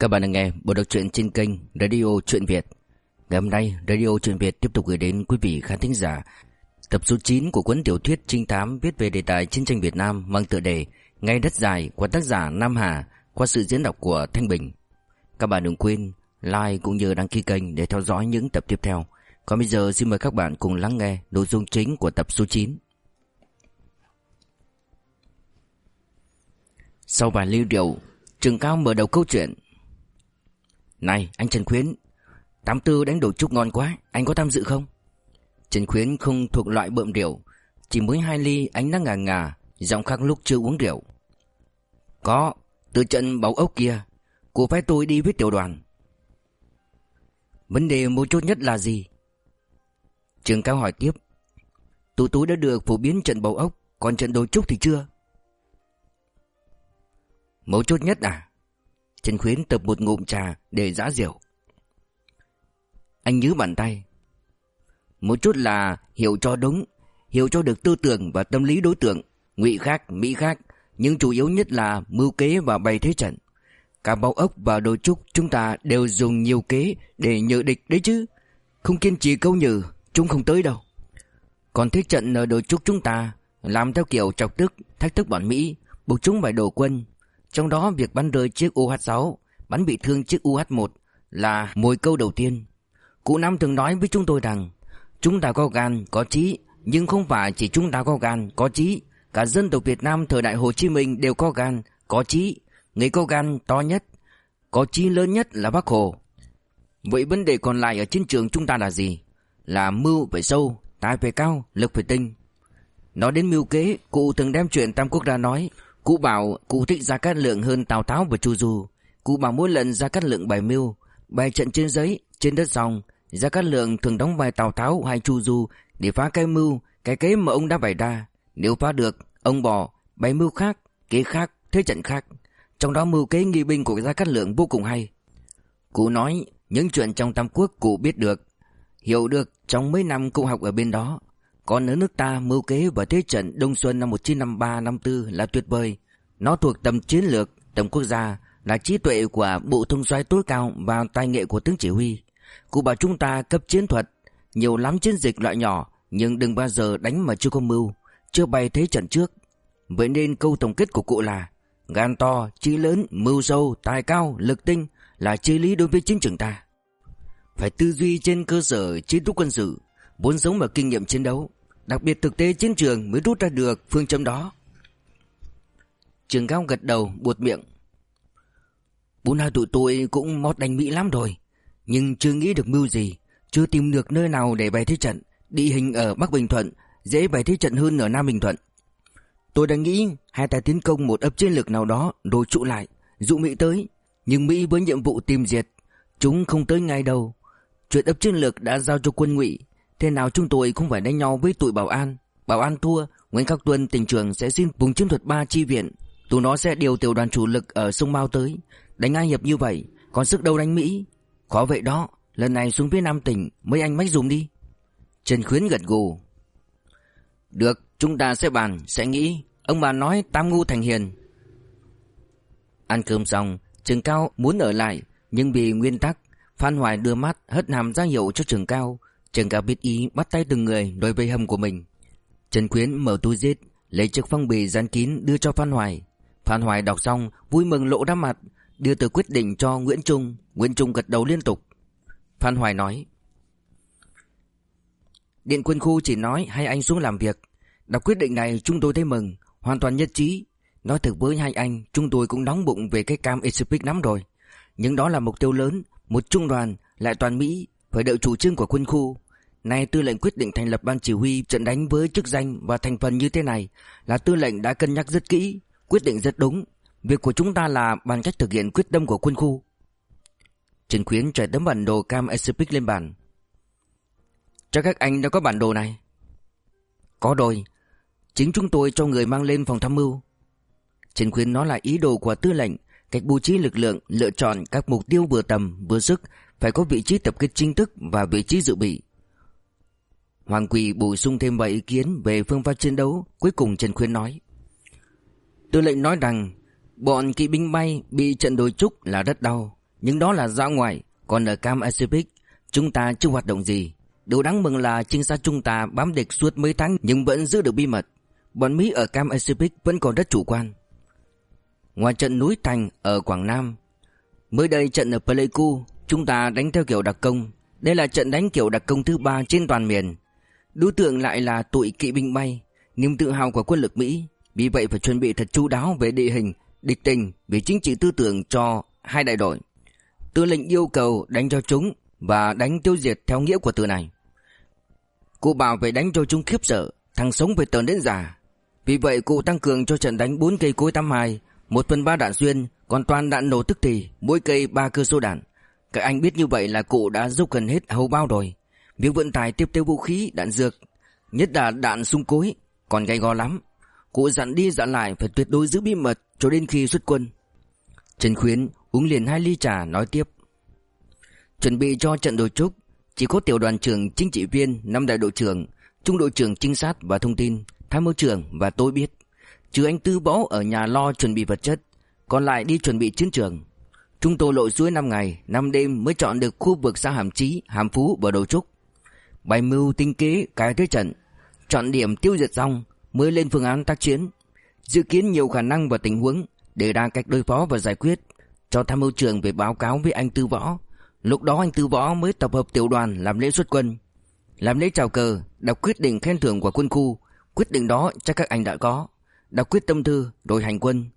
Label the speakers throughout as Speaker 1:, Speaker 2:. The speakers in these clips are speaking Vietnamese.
Speaker 1: Các bạn đang nghe bộ đọc truyện trên kênh Radio Truyện Việt. Ngày hôm nay, Radio Truyện Việt tiếp tục gửi đến quý vị khán thính giả tập số 9 của cuốn tiểu thuyết trinh thám viết về đề tài chiến tranh Việt Nam mang tựa đề Ngay đất dài của tác giả Nam Hà qua sự diễn đọc của Thanh Bình. Các bạn đừng quên like cũng như đăng ký kênh để theo dõi những tập tiếp theo. Còn bây giờ xin mời các bạn cùng lắng nghe nội dung chính của tập số 9. Sau vài ly rượu, Trường Cao mở đầu câu chuyện này, anh Trần Khuyến, Tám tư đánh đồ chúc ngon quá, Anh có tham dự không? Trần Khuyến không thuộc loại bợm rượu, Chỉ mới hai ly anh đã ngà ngà, Giọng khác lúc chưa uống rượu. Có, Từ trận bầu ốc kia, Của phái tôi đi với tiểu đoàn. Vấn đề mấu chốt nhất là gì? Trường cao hỏi tiếp. Tụi tôi đã được phổ biến trận bầu ốc, Còn trận đồ trúc thì chưa? Mấu chốt nhất à? Trần Khuyến tập một ngụm trà để giã rượu. Anh nhớ bàn tay. Một chút là hiểu cho đúng, hiểu cho được tư tưởng và tâm lý đối tượng, ngụy khác, mỹ khác, nhưng chủ yếu nhất là mưu kế và bày thế trận. Cả bao ốc và đồ trúc chúng ta đều dùng nhiều kế để nhờ địch đấy chứ. Không kiên trì câu nhử, chúng không tới đâu. Còn thế trận ở đồ trúc chúng ta làm theo kiểu chọc tức, thách thức bọn Mỹ, buộc chúng phải đổ quân, trong đó việc bắn rơi chiếc UH-6, bắn bị thương chiếc UH-1 là mồi câu đầu tiên. Cụ Năm thường nói với chúng tôi rằng chúng ta có gan, có trí, nhưng không phải chỉ chúng ta có gan, có trí. Cả dân tộc Việt Nam thời đại Hồ Chí Minh đều có gan, có trí. Người có gan to nhất, có trí lớn nhất là Bác Hồ. Vậy vấn đề còn lại ở chiến trường chúng ta là gì? Là mưu về sâu, tài về cao, lực về tinh. Nói đến mưu kế, cụ từng đem chuyện Tam Quốc ra nói Cụ bảo cụ thích Gia Cát Lượng hơn Tào Tháo và Chu Du. Cụ bảo mỗi lần Gia Cát Lượng bày mưu, bày trận trên giấy, trên đất dòng, Gia Cát Lượng thường đóng vai Tào Tháo hay Chu Du để phá cái mưu, cái kế mà ông đã bày ra. Nếu phá được, ông bỏ, bày mưu khác, kế khác, thế trận khác. Trong đó mưu kế nghi binh của Gia Cát Lượng vô cùng hay. Cụ nói những chuyện trong Tam Quốc cụ biết được, hiểu được trong mấy năm cụ học ở bên đó. Còn ở nước ta mưu kế và thế trận Đông Xuân năm 1953-54 là tuyệt vời. Nó thuộc tầm chiến lược, tầm quốc gia, là trí tuệ của bộ thông soái tối cao và tài nghệ của tướng chỉ huy. Cụ bảo chúng ta cấp chiến thuật, nhiều lắm chiến dịch loại nhỏ, nhưng đừng bao giờ đánh mà chưa có mưu, chưa bày thế trận trước. Vậy nên câu tổng kết của cụ là gan to, trí lớn, mưu sâu, tài cao, lực tinh là chế lý đối với chiến trường ta. Phải tư duy trên cơ sở chiến thuật quân sự, vốn sống ở kinh nghiệm chiến đấu. Đặc biệt thực tế chiến trường mới rút ra được phương châm đó. Trường cao gật đầu, buột miệng. Bốn hai tụi tôi cũng mót đánh Mỹ lắm rồi, Nhưng chưa nghĩ được mưu gì, Chưa tìm được nơi nào để bày thế trận, Địa hình ở Bắc Bình Thuận Dễ bày thế trận hơn ở Nam Bình Thuận. Tôi đã nghĩ hai ta tiến công một ấp chiến lược nào đó Rồi trụ lại, Dụ Mỹ tới, Nhưng Mỹ với nhiệm vụ tìm diệt, Chúng không tới ngay đâu. Chuyện ấp chiến lược đã giao cho quân ngụy Thế nào chúng tôi cũng phải đánh nhau với tụi bảo an. Bảo an thua, Nguyễn Khắc Tuân tỉnh trường sẽ xin vùng chiến thuật 3 chi viện. Tụi nó sẽ điều tiểu đoàn chủ lực ở sông Mao tới. Đánh ai hiệp như vậy, Còn sức đâu đánh Mỹ? Khó vậy đó, Lần này xuống phía Nam tỉnh, Mấy anh mách dùng đi. Trần Khuyến gật gù. Được, chúng ta sẽ bàn, Sẽ nghĩ. Ông bà nói tam ngu thành hiền. Ăn cơm xong, Trường Cao muốn ở lại, Nhưng vì nguyên tắc, Phan Hoài đưa mắt hất hàm ra hiệu cho trường Cao. Trần Cao biết ý bắt tay từng người đối với hầm của mình. Trần Quyến mở túi giết, lấy chiếc phong bì dán kín đưa cho Phan Hoài. Phan Hoài đọc xong, vui mừng lộ ra mặt, đưa tờ quyết định cho Nguyễn Trung. Nguyễn Trung gật đầu liên tục. Phan Hoài nói. Điện quân khu chỉ nói hai anh xuống làm việc. Đọc quyết định này chúng tôi thấy mừng, hoàn toàn nhất trí. Nói thực với hai anh, chúng tôi cũng nóng bụng về cái cam Express lắm rồi. Nhưng đó là mục tiêu lớn, một trung đoàn, lại toàn Mỹ, phải đợi chủ trương của quân khu. Nay tư lệnh quyết định thành lập ban chỉ huy trận đánh với chức danh và thành phần như thế này là tư lệnh đã cân nhắc rất kỹ, quyết định rất đúng. Việc của chúng ta là bàn cách thực hiện quyết tâm của quân khu. Trần Khuyến trải tấm bản đồ cam Pacific lên bàn. Cho các anh đã có bản đồ này. Có rồi, chính chúng tôi cho người mang lên phòng tham mưu. Trần Khuyến nói là ý đồ của tư lệnh, cách bố trí lực lượng, lựa chọn các mục tiêu vừa tầm, vừa sức, phải có vị trí tập kết chính thức và vị trí dự bị. Hoàng Quỳ bổ sung thêm vài ý kiến về phương pháp chiến đấu, cuối cùng Trần Khuyên nói. Tư lệnh nói rằng, bọn kỵ binh bay bị trận đối trúc là rất đau, Nhưng đó là ra ngoài Còn ở Cam Pacific Chúng ta chưa hoạt động gì Điều đáng mừng là trinh sát chúng ta bám địch suốt mấy tháng Nhưng vẫn giữ được bí mật Bọn Mỹ ở Cam Pacific vẫn còn rất chủ quan Ngoài trận núi Thành ở Quảng Nam Mới đây trận ở Pleiku Chúng ta đánh theo kiểu đặc công. Đây là trận đánh kiểu đặc công thứ ba trên toàn miền. Đối tượng lại là tụi kỵ binh bay, Niềm tự hào của quân lực Mỹ. Vì vậy phải chuẩn bị thật chu đáo về địa hình, Địch tình về chính trị tư tưởng cho hai đại đội. Tư lệnh yêu cầu đánh cho chúng Và đánh tiêu diệt theo nghĩa của từ này. Cụ bảo phải đánh cho chúng khiếp sợ, Thằng sống phải tờn đến già. Vì vậy cụ tăng cường cho trận đánh 4 cây cối 82 1 phần 3 đạn xuyên, Còn toàn đạn nổ tức thì, Mỗi cây 3 cơ số đạn. Các anh biết như vậy là cụ đã giúp gần hết hầu bao rồi. Việc vận tải tiếp tế vũ khí, đạn dược Nhất là đạn súng cối Còn gay go lắm. Cụ dặn đi dặn lại phải tuyệt đối giữ bí mật Cho đến khi xuất quân. Trần Khuyến uống liền hai ly trà nói tiếp. Chuẩn bị cho trận đồ trúc Chỉ có tiểu đoàn trưởng chính trị viên năm đại đội trưởng Trung đội trưởng trinh sát và thông tin Tham mưu trưởng và tôi biết. Chứ anh Tư Bó ở nhà lo chuẩn bị vật chất Còn lại đi chuẩn bị chiến trường. Chúng tôi lội suối 5 ngày 5 đêm mới chọn được khu vực xã Hàm Chí, Hàm Phú và Đầu Trúc. Bày mưu tinh kế cái thế trận, Chọn điểm tiêu diệt xong Mới lên phương án tác chiến. Dự kiến nhiều khả năng và tình huống Để ra cách đối phó và giải quyết Cho tham mưu trưởng về báo cáo với anh Tư Võ. Lúc đó anh Tư Võ mới tập hợp tiểu đoàn làm lễ xuất quân, Làm lễ chào cờ Đọc quyết định khen thưởng của quân khu. Quyết định đó chắc các anh đã có Đọc quyết tâm thư rồi hành quân.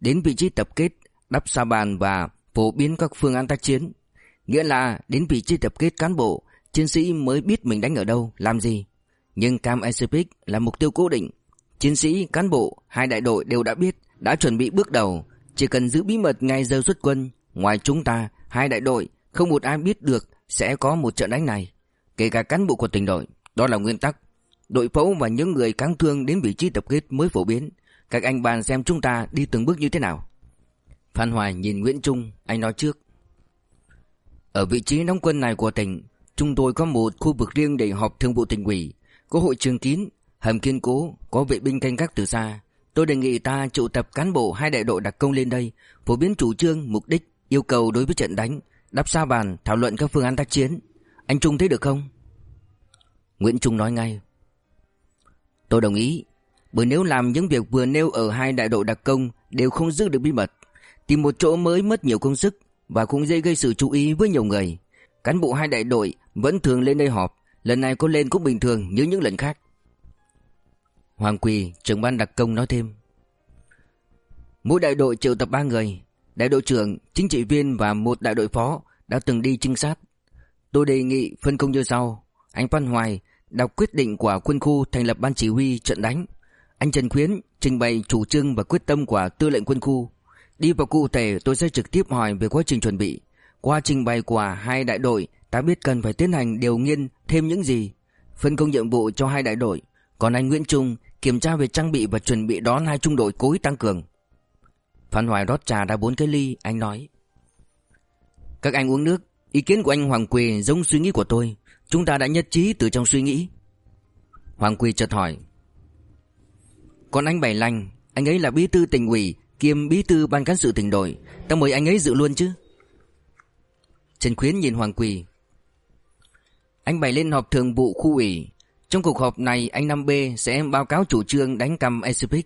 Speaker 1: Đến vị trí tập kết, Đắp sa bàn và phổ biến các phương án tác chiến. Nghĩa là đến vị trí tập kết cán bộ Chiến sĩ mới biết mình đánh ở đâu, làm gì. Nhưng Cam Pacific là mục tiêu cố định. Chiến sĩ, cán bộ, hai đại đội đều đã biết Đã chuẩn bị bước đầu. Chỉ cần giữ bí mật ngay giờ xuất quân Ngoài chúng ta, hai đại đội Không một ai biết được sẽ có một trận đánh này. Kể cả cán bộ của tỉnh đội Đó là nguyên tắc. Đội phẫu và những người cáng thương đến vị trí tập kết mới phổ biến. Các anh bàn xem chúng ta đi từng bước như thế nào. Phan Hoài nhìn Nguyễn Trung Anh nói trước. Ở vị trí đóng quân này của tỉnh Chúng tôi có một khu vực riêng để họp thương vụ tỉnh ủy Có hội trường kín Hầm kiên cố Có vệ binh canh gác từ xa. Tôi đề nghị ta triệu tập cán bộ hai đại đội đặc công lên đây Phổ biến chủ trương, mục đích Yêu cầu đối với trận đánh Đắp xa bàn, thảo luận các phương án tác chiến. Anh Trung thấy được không? Nguyễn Trung nói ngay. Tôi đồng ý Bởi nếu làm những việc vừa nêu ở hai đại đội đặc công Đều không giữ được bí mật Tìm một chỗ mới mất nhiều công sức Và cũng dễ gây sự chú ý với nhiều người. Cán bộ hai đại đội vẫn thường lên đây họp Lần này có lên cũng bình thường như những lần khác. Hoàng Quỳ trưởng ban đặc công nói thêm. Mỗi đại đội triệu tập ba người Đại đội trưởng, chính trị viên và một đại đội phó Đã từng đi trinh sát. Tôi đề nghị phân công như sau. Anh Phan Hoài đọc quyết định của quân khu thành lập ban chỉ huy trận đánh. Anh Trần Khuyến trình bày chủ trương và quyết tâm của tư lệnh quân khu. Đi vào cụ thể, tôi sẽ trực tiếp hỏi về quá trình chuẩn bị. Qua trình bày của hai đại đội, Ta biết cần phải tiến hành điều nghiên thêm những gì, Phân công nhiệm vụ cho hai đại đội. Còn anh Nguyễn Trung, kiểm tra về trang bị và chuẩn bị đón hai trung đội cối tăng cường. Phan Hoài rót trà ra bốn cái ly, Anh nói. Các anh uống nước. Ý kiến của anh Hoàng Quỳ giống suy nghĩ của tôi. Chúng ta đã nhất trí từ trong suy nghĩ. Hoàng Quỳ chợt hỏi. Còn anh Bảy Lành, Anh ấy là bí thư tỉnh ủy Kiêm bí thư ban cán sự tỉnh đội, Ta mời anh ấy dự luôn chứ. Trần Khuyến nhìn Hoàng Quỳ. Anh bày lên họp thường vụ khu ủy. Trong cuộc họp này, anh 5B sẽ báo cáo chủ trương đánh cầm Pacific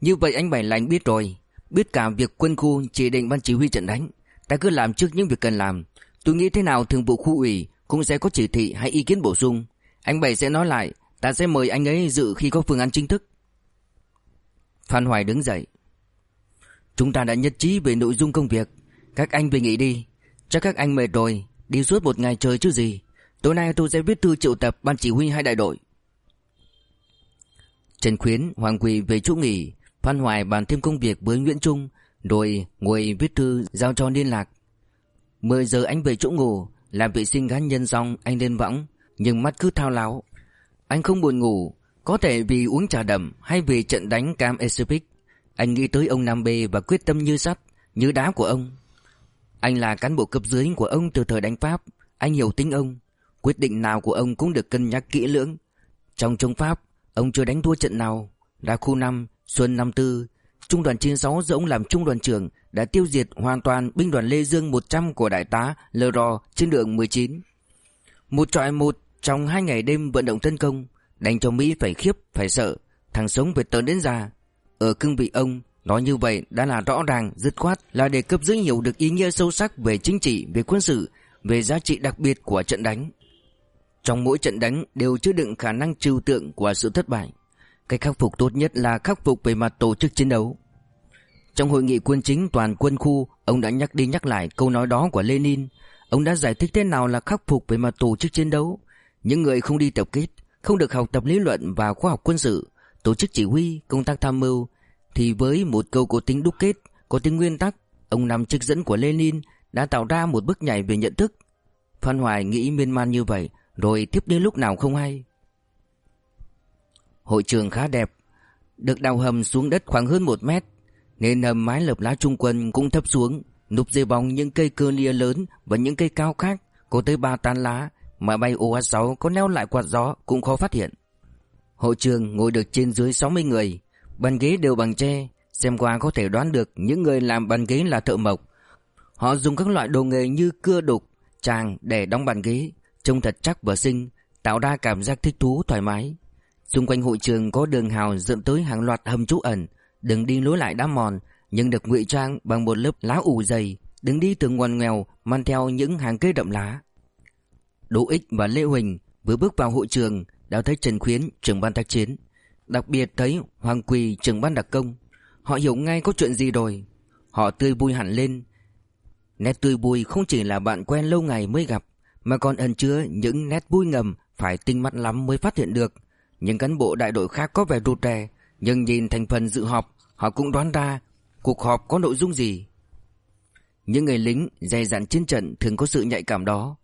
Speaker 1: Như vậy anh Bảy Lành biết rồi. Biết cả việc quân khu chỉ định ban chỉ huy trận đánh. Ta cứ làm trước những việc cần làm. Tôi nghĩ thế nào thường vụ khu ủy Cũng sẽ có chỉ thị hay ý kiến bổ sung. Anh Bảy sẽ nói lại. Ta sẽ mời anh ấy dự khi có phương án chính thức. Phan Hoài đứng dậy. Chúng ta đã nhất trí về nội dung công việc. Các anh về nghỉ đi. Chắc các anh mệt rồi. Đi suốt một ngày trời chứ gì. Tối nay tôi sẽ viết thư triệu tập ban chỉ huy hai đại đội. Trần Khuyến, Hoàng Quỳ về chỗ nghỉ Phan Hoài bàn thêm công việc với Nguyễn Trung Rồi ngồi viết thư giao cho liên lạc. 10 giờ anh về chỗ ngủ Làm vệ sinh cá nhân xong anh lên võng Nhưng mắt cứ thao láo. Anh không buồn ngủ Có thể vì uống trà đậm hay vì trận đánh Cam Pacific anh nghĩ tới ông Nam B và quyết tâm như sắt Như đá của ông. Anh là cán bộ cấp dưới của ông từ thời đánh Pháp. Anh hiểu tính ông. Quyết định nào của ông cũng được cân nhắc kỹ lưỡng. Trong chống Pháp Ông chưa đánh thua trận nào. Ra khu 5 Xuân năm tư Trung đoàn 96 do ông làm trung đoàn trưởng đã tiêu diệt hoàn toàn binh đoàn Lê Dương 100 của đại tá Lơ Rò trên đường 19. Một trọi một trong hai ngày đêm vận động tấn công, đánh cho Mỹ phải khiếp, phải sợ, thằng sống phải tớn đến già. Ở cương vị ông, nói như vậy đã là rõ ràng, dứt khoát là để cấp dưới hiểu được ý nghĩa sâu sắc về chính trị, về quân sự, về giá trị đặc biệt của trận đánh. Trong mỗi trận đánh đều chứa đựng khả năng trừu tượng của sự thất bại. Cách khắc phục tốt nhất là khắc phục về mặt tổ chức chiến đấu. Trong hội nghị quân chính toàn quân khu, ông đã nhắc đi nhắc lại câu nói đó của Lenin. Ông đã giải thích thế nào là khắc phục về mặt tổ chức chiến đấu. Những người không đi tập kết, không được học tập lý luận và khoa học quân sự, tổ chức chỉ huy, công tác tham mưu, thì với một câu có tính đúc kết, có tính nguyên tắc, ông nằm trích dẫn của Lenin đã tạo ra một bước nhảy về nhận thức. Phan Hoài nghĩ miên man như vậy, rồi tiếp đến lúc nào không hay. Hội trường khá đẹp, được đào hầm xuống đất khoảng hơn một mét, nên hầm mái lợp lá trung quân cũng thấp xuống, núp dưới bóng những cây cơ nia lớn và những cây cao khác có tới ba tán lá, mà bay OH6 có neo lại quạt gió cũng khó phát hiện. Hội trường ngồi được trên dưới 60 người, bàn ghế đều bằng tre, xem qua có thể đoán được những người làm bàn ghế là thợ mộc. Họ dùng các loại đồ nghề như cưa đục, tràng để đóng bàn ghế, trông thật chắc và xinh, tạo ra cảm giác thích thú thoải mái. Xung quanh hội trường có đường hào dẫn tới hàng loạt hầm trú ẩn, đường đi lối lại đá mòn, nhưng được ngụy trang bằng một lớp lá ủ dày, đứng đi từng ngoằn nghèo mang theo những hàng cây đậm lá. Đỗ Ích và Lê Huỳnh vừa bước vào hội trường đã thấy Trần Khuyến, trưởng ban tác chiến, đặc biệt thấy Hoàng Quỳ, trưởng ban đặc công. Họ hiểu ngay có chuyện gì rồi. Họ tươi vui hẳn lên. Nét tươi vui không chỉ là bạn quen lâu ngày mới gặp, mà còn ẩn chứa những nét vui ngầm phải tinh mắt lắm mới phát hiện được. Những cán bộ đại đội khác có vẻ rụt rè, nhưng nhìn thành phần dự họp, họ cũng đoán ra cuộc họp có nội dung gì. Những người lính dày dặn chiến trận thường có sự nhạy cảm đó.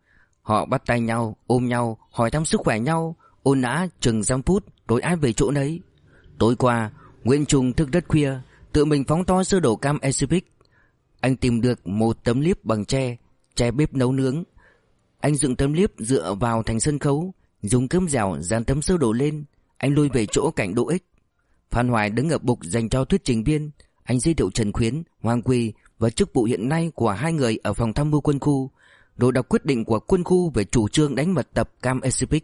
Speaker 1: Họ bắt tay nhau, ôm nhau, hỏi thăm sức khỏe nhau, ôn nã chừng giam phút rồi ai về chỗ nấy. Tối qua, Nguyễn Trung thức rất khuya, tự mình phóng to sơ đồ cam Pacific. Anh tìm được một tấm liếp bằng tre, tre bếp nấu nướng. Anh dựng tấm liếp dựa vào thành sân khấu, dùng cơm dẻo dán tấm sơ đồ lên. Anh lui về chỗ cạnh Đỗ Ích. Phan Hoài đứng ở bục dành cho thuyết trình viên. Anh giới thiệu Trần Khuyến, Hoàng Quỳ và chức vụ hiện nay của hai người ở phòng tham mưu quân khu, rồi đọc quyết định của quân khu về chủ trương đánh mật tập Cam Pacific.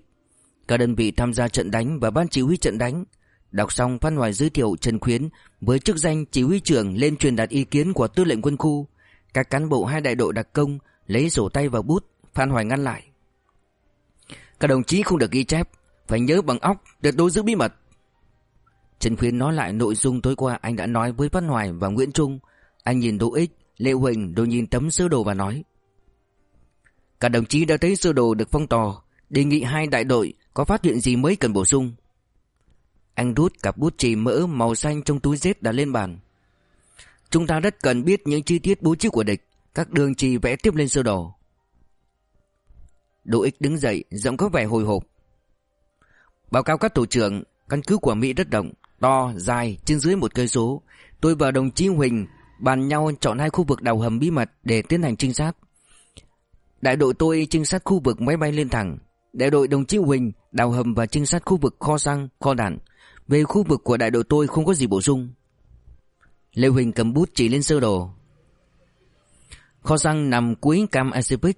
Speaker 1: Các đơn vị tham gia trận đánh và ban chỉ huy trận đánh. Đọc xong Phan Hoài giới thiệu Trần Khuyến với chức danh chỉ huy trưởng lên truyền đạt ý kiến của tư lệnh quân khu. Các cán bộ hai đại đội đặc công lấy sổ tay và bút, Phan Hoài ngăn lại. Các đồng chí không được ghi chép, phải nhớ bằng óc, tuyệt đối giữ bí mật. Trần Khuyến nói lại nội dung tối qua anh đã nói với Phan Hoài và Nguyễn Trung. Anh nhìn Đỗ Ích, Lê Huỳnh rồi nhìn tấm sơ đồ và nói. Các đồng chí đã thấy sơ đồ được phong tỏ, đề nghị hai đại đội có phát hiện gì mới cần bổ sung. Anh rút cặp bút chì mỡ màu xanh trong túi dép đã lên bàn. Chúng ta rất cần biết những chi tiết bố trí của địch, các đường chì vẽ tiếp lên sơ đồ. Đỗ Ích đứng dậy, giọng có vẻ hồi hộp. Báo cáo các tổ trưởng, căn cứ của Mỹ rất rộng, to, dài, trên dưới một cây số. Tôi và đồng chí Huỳnh bàn nhau chọn hai khu vực đào hầm bí mật để tiến hành trinh sát. Đại đội tôi trinh sát khu vực máy bay lên thẳng, đại đội đồng chí Huỳnh đào hầm và trinh sát khu vực kho xăng, kho đạn. Về khu vực của đại đội tôi không có gì bổ sung. Lê Huỳnh cầm bút chỉ lên sơ đồ. Kho xăng nằm cuối cam Pacific.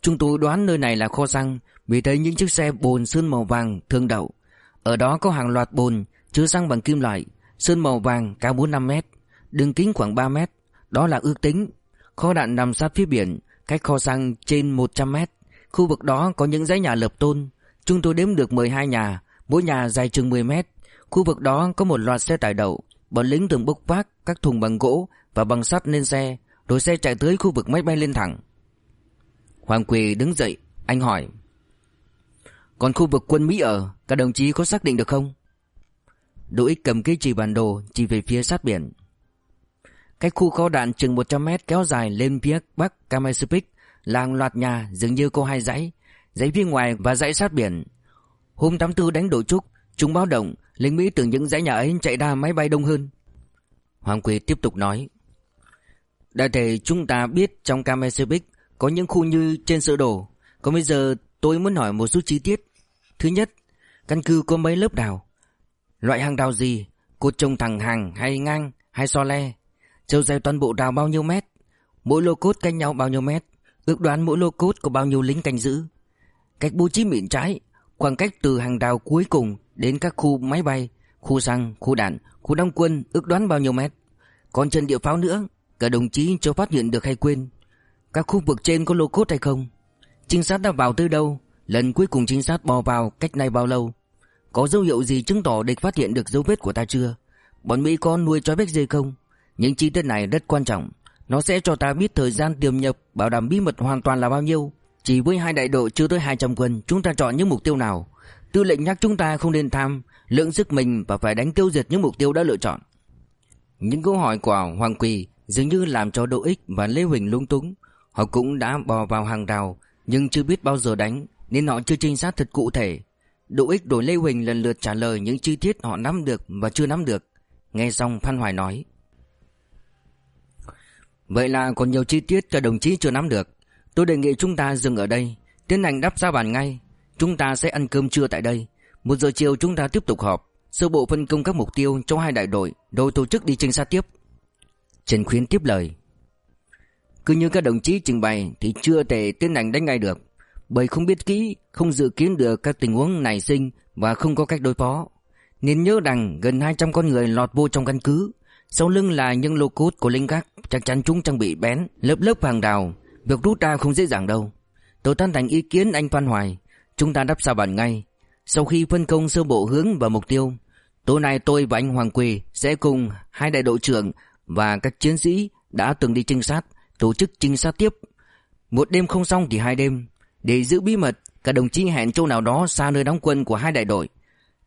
Speaker 1: Chúng tôi đoán nơi này là kho xăng vì thấy những chiếc xe bồn sơn màu vàng thường đậu. Ở đó có hàng loạt bồn chứa xăng bằng kim loại, sơn màu vàng cao 4-5 mét, đường kính khoảng 3 mét. Đó là ước tính. Kho đạn nằm sát phía biển, cách kho xăng trên 100 mét. Khu vực đó có những dãy nhà lập tôn. Chúng tôi đếm được 12 nhà, mỗi nhà dài chừng 10 mét. Khu vực đó có một loạt xe tải đậu. Bọn lính thường bốc vác các thùng bằng gỗ và bằng sắt lên xe, rồi xe chạy tới khu vực máy bay lên thẳng. Hoàng Quỳ đứng dậy, anh hỏi. Còn khu vực quân Mỹ ở, các đồng chí có xác định được không? Đỗ Ích cầm cái chỉ bản đồ chỉ về phía sát biển. Cách khu kho đạn chừng 100 mét kéo dài lên phía bắc Kamaispic làng loạt nhà dường như có hai dãy, dãy phía ngoài và dãy sát biển. Hôm 84 đánh đổ trúc, chúng báo động, lính Mỹ từ những dãy nhà ấy chạy ra máy bay đông hơn. Hoàng Quỳ tiếp tục nói. Đại thể chúng ta biết trong Kamaispic có những khu như trên sơ đồ. Còn bây giờ tôi muốn hỏi một số chi tiết. Thứ nhất, căn cứ có mấy lớp đào? Loại hàng đào gì? Cột trồng thẳng hàng hay ngang hay so le Chiều dài toàn bộ đào bao nhiêu mét Mỗi lô cốt cách nhau bao nhiêu mét Ước đoán mỗi lô cốt có bao nhiêu lính canh giữ. Cách bố trí miệng trái Khoảng cách từ hàng đào cuối cùng Đến các khu máy bay Khu xăng, khu đạn, khu đóng quân Ước đoán bao nhiêu mét. Còn chân địa pháo nữa Cả đồng chí cho phát hiện được hay quên. Các khu vực trên có lô cốt hay không? Trinh sát đã vào từ đâu? Lần cuối cùng trinh sát bò vào cách này bao lâu? Có dấu hiệu gì chứng tỏ địch phát hiện được dấu vết của ta chưa? Bọn Mỹ có nuôi chó béc dê không? Những chi tiết này rất quan trọng. Nó sẽ cho ta biết thời gian tiềm nhập, Bảo đảm bí mật hoàn toàn là bao nhiêu. Chỉ với hai đại đội chưa tới 200 quân, Chúng ta chọn những mục tiêu nào? Tư lệnh nhắc chúng ta không nên tham, Lượng sức mình và phải đánh tiêu diệt những mục tiêu đã lựa chọn. Những câu hỏi của Hoàng Quỳ Dường như làm cho Đỗ Ích và Lê Huỳnh lung túng. Họ cũng đã bò vào hàng rào, Nhưng chưa biết bao giờ đánh, Nên họ chưa trinh sát thật cụ thể. Đỗ Ích đổi Lê Huỳnh lần lượt trả lời những chi tiết họ nắm được và chưa nắm được. Nghe xong, Phan Hoài nói Vậy là còn nhiều chi tiết cho đồng chí chưa nắm được. Tôi đề nghị chúng ta dừng ở đây, Tiến hành đắp ra bàn ngay. Chúng ta sẽ ăn cơm trưa tại đây. Một giờ chiều chúng ta tiếp tục họp, Sơ bộ phân công các mục tiêu cho hai đại đội Rồi tổ chức đi trinh sát tiếp. Trần Khuyến tiếp lời. Cứ như các đồng chí trình bày Thì chưa thể tiến hành đánh ngay được, Bởi không biết kỹ, Không dự kiến được các tình huống nảy sinh Và không có cách đối phó. Nên nhớ rằng gần 200 con người lọt vô trong căn cứ sau lưng là những lô cốt của linh gác, Chắc chắn chúng trang bị bén. Lớp lớp hàng đào Việc rút ra không dễ dàng đâu. Tôi tán thành ý kiến anh Phan Hoài. Chúng ta đắp sao bản ngay. Sau khi phân công sơ bộ hướng và mục tiêu, Tối nay tôi và anh Hoàng Quỳ Sẽ cùng hai đại đội trưởng Và các chiến sĩ đã từng đi trinh sát, Tổ chức trinh sát tiếp. Một đêm không xong thì hai đêm, Để giữ bí mật, Các đồng chí hẹn chỗ nào đó xa nơi đóng quân của hai đại đội.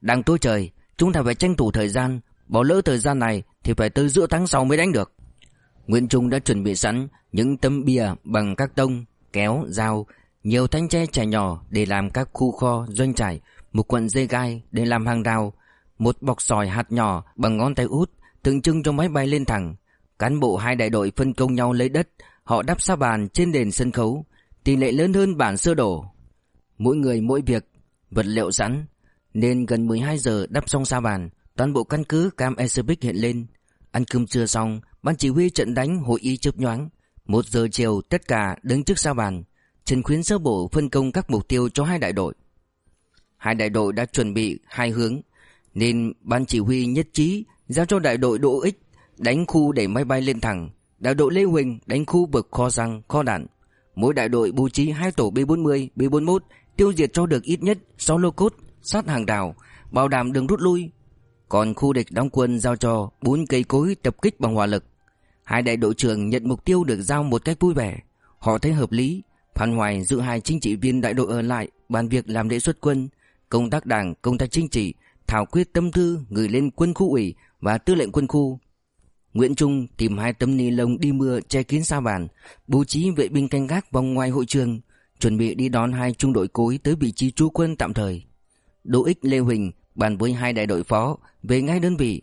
Speaker 1: Đang tối trời, Chúng ta phải tranh thủ thời gian Bỏ lỡ thời gian này Thì phải tới giữa tháng sau mới đánh được. Nguyễn Trung đã chuẩn bị sẵn Những tấm bia bằng các tông Kéo, dao Nhiều thanh tre trẻ nhỏ để làm các khu kho, doanh trại Một quận dây gai để làm hàng rào Một bọc sỏi hạt nhỏ bằng ngón tay út Tượng trưng cho máy bay lên thẳng. Cán bộ hai đại đội phân công nhau lấy đất Họ đắp sa bàn trên nền sân khấu Tỷ lệ lớn hơn bản sơ đổ. Mỗi người mỗi việc Vật liệu sẵn Nên gần 12 giờ đắp xong sa bàn. Toàn bộ căn cứ Cam Exhibit hiện lên. Ăn cơm trưa xong Ban chỉ huy trận đánh hội ý chớp nhoáng. Một giờ chiều tất cả đứng trước sa bàn Trần Khuyến sơ bộ phân công các mục tiêu cho hai đại đội. Hai đại đội đã chuẩn bị hai hướng Nên ban chỉ huy nhất trí Giao cho đại đội Đỗ Ích Đánh khu để máy bay lên thẳng Đại đội Lê Huỳnh đánh khu vực kho xăng, kho đạn. Mỗi đại đội bố trí hai tổ B40, B41 Tiêu diệt cho được ít nhất 6 lô cốt Sát hàng đảo Bảo đảm đường rút lui. Còn khu địch đóng quân giao cho bốn cây cối tập kích bằng hỏa lực. Hai đại đội trưởng nhận mục tiêu được giao một cách vui vẻ. Họ thấy hợp lý Phan Hoài giữ hai chính trị viên đại đội ở lại Bàn việc làm lễ xuất quân Công tác đảng, công tác chính trị Thảo quyết tâm thư gửi lên quân khu ủy Và tư lệnh quân khu. Nguyễn Trung tìm hai tấm ni lông đi mưa che kín sa bàn Bố trí vệ binh canh gác vòng ngoài hội trường Chuẩn bị đi đón hai trung đội cối tới vị trí trú quân tạm thời. Đỗ Ích Lê Huỳnh bàn với hai đại đội phó Về ngay đơn vị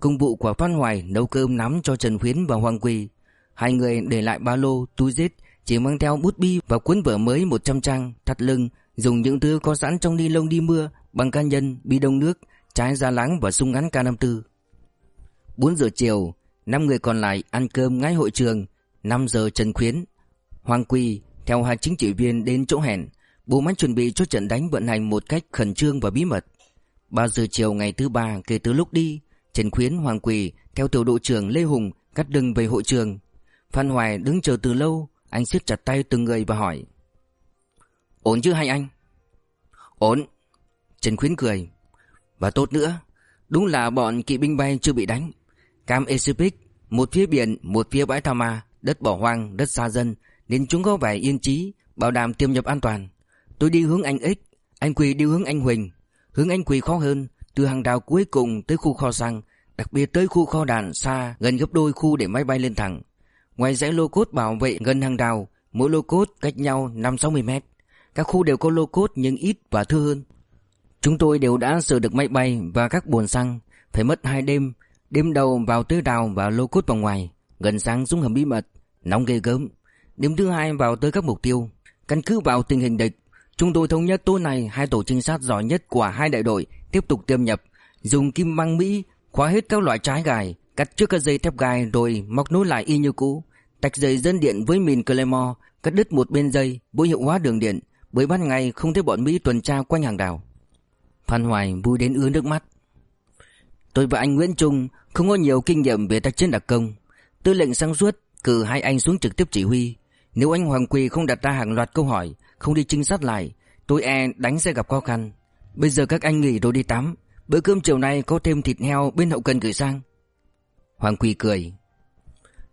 Speaker 1: Công vụ của Phan Hoài nấu cơm nắm cho Trần Khuyến và Hoàng Quỳ. Hai người để lại ba lô, túi zip Chỉ mang theo bút bi và cuốn vở mới 100 trang Thắt lưng Dùng những thứ có sẵn trong ni lông đi mưa Bằng cá nhân, bi đông nước Trái da láng và súng ngắn K54 4 giờ chiều năm người còn lại ăn cơm ngay hội trường 5 giờ Trần Khuyến Hoàng Quỳ theo hai chính trị viên đến chỗ hẹn. Bộ máy chuẩn bị cho trận đánh vận hành một cách khẩn trương và bí mật. 3 giờ chiều ngày thứ ba kể từ lúc đi Trần Khuyến Hoàng Quỳ theo tiểu đội trưởng Lê Hùng cắt đường về hội trường. Phan Hoài đứng chờ từ lâu, anh siết chặt tay từng người và hỏi. Ổn chứ hai anh? Ổn. Trần Khuyến cười. Và tốt nữa, đúng là bọn kỵ binh bay chưa bị đánh. Cam Exopic, một phía biển, một phía bãi Thama, đất bỏ hoang, đất xa dân, nên chúng có vẻ yên trí, bảo đảm tiêm nhập an toàn. Tôi đi hướng anh X, anh Quỳ đi hướng anh Huỳnh. Hướng anh Quỳ khó hơn, từ hàng đào cuối cùng tới khu kho xăng, đặc biệt tới khu kho đạn xa gần gấp đôi khu để máy bay lên thẳng. Ngoài dãy lô cốt bảo vệ gần hàng đào, mỗi lô cốt cách nhau 5-60 mét. Các khu đều có lô cốt nhưng ít và thưa hơn. Chúng tôi đều đã sửa được máy bay và các buồn xăng, phải mất hai đêm. Đêm đầu vào tới đào và lô cốt vào ngoài, gần sáng xuống hầm bí mật, nóng ghê gớm. Đêm thứ hai vào tới các mục tiêu, căn cứ vào tình hình địch. Chúng tôi thống nhất tối nay hai tổ trinh sát giỏi nhất của hai đại đội tiếp tục tiêm nhập, dùng kim băng Mỹ khóa hết các loại trái gài, Cắt trước các dây thép gai rồi móc nối lại y như cũ. Tách dây dẫn điện với mìn Claymore Cắt đứt một bên dây Vô hiệu hóa đường điện Bởi ban ngày không thấy bọn Mỹ tuần tra quanh hàng đảo. Phan Hoài vui đến ứa nước mắt. Tôi và anh Nguyễn Trung Không có nhiều kinh nghiệm về tác chiến đặc công. Tư lệnh sang suốt Cử hai anh xuống trực tiếp chỉ huy. Nếu anh Hoàng Quỳ không đặt ra hàng loạt câu hỏi, Không đi trinh sát lại, Tôi e đánh sẽ gặp khó khăn. Bây giờ các anh nghỉ rồi đi tắm. Bữa cơm chiều nay có thêm thịt heo bên hậu cần gửi sang. Hoàng Quỳ cười.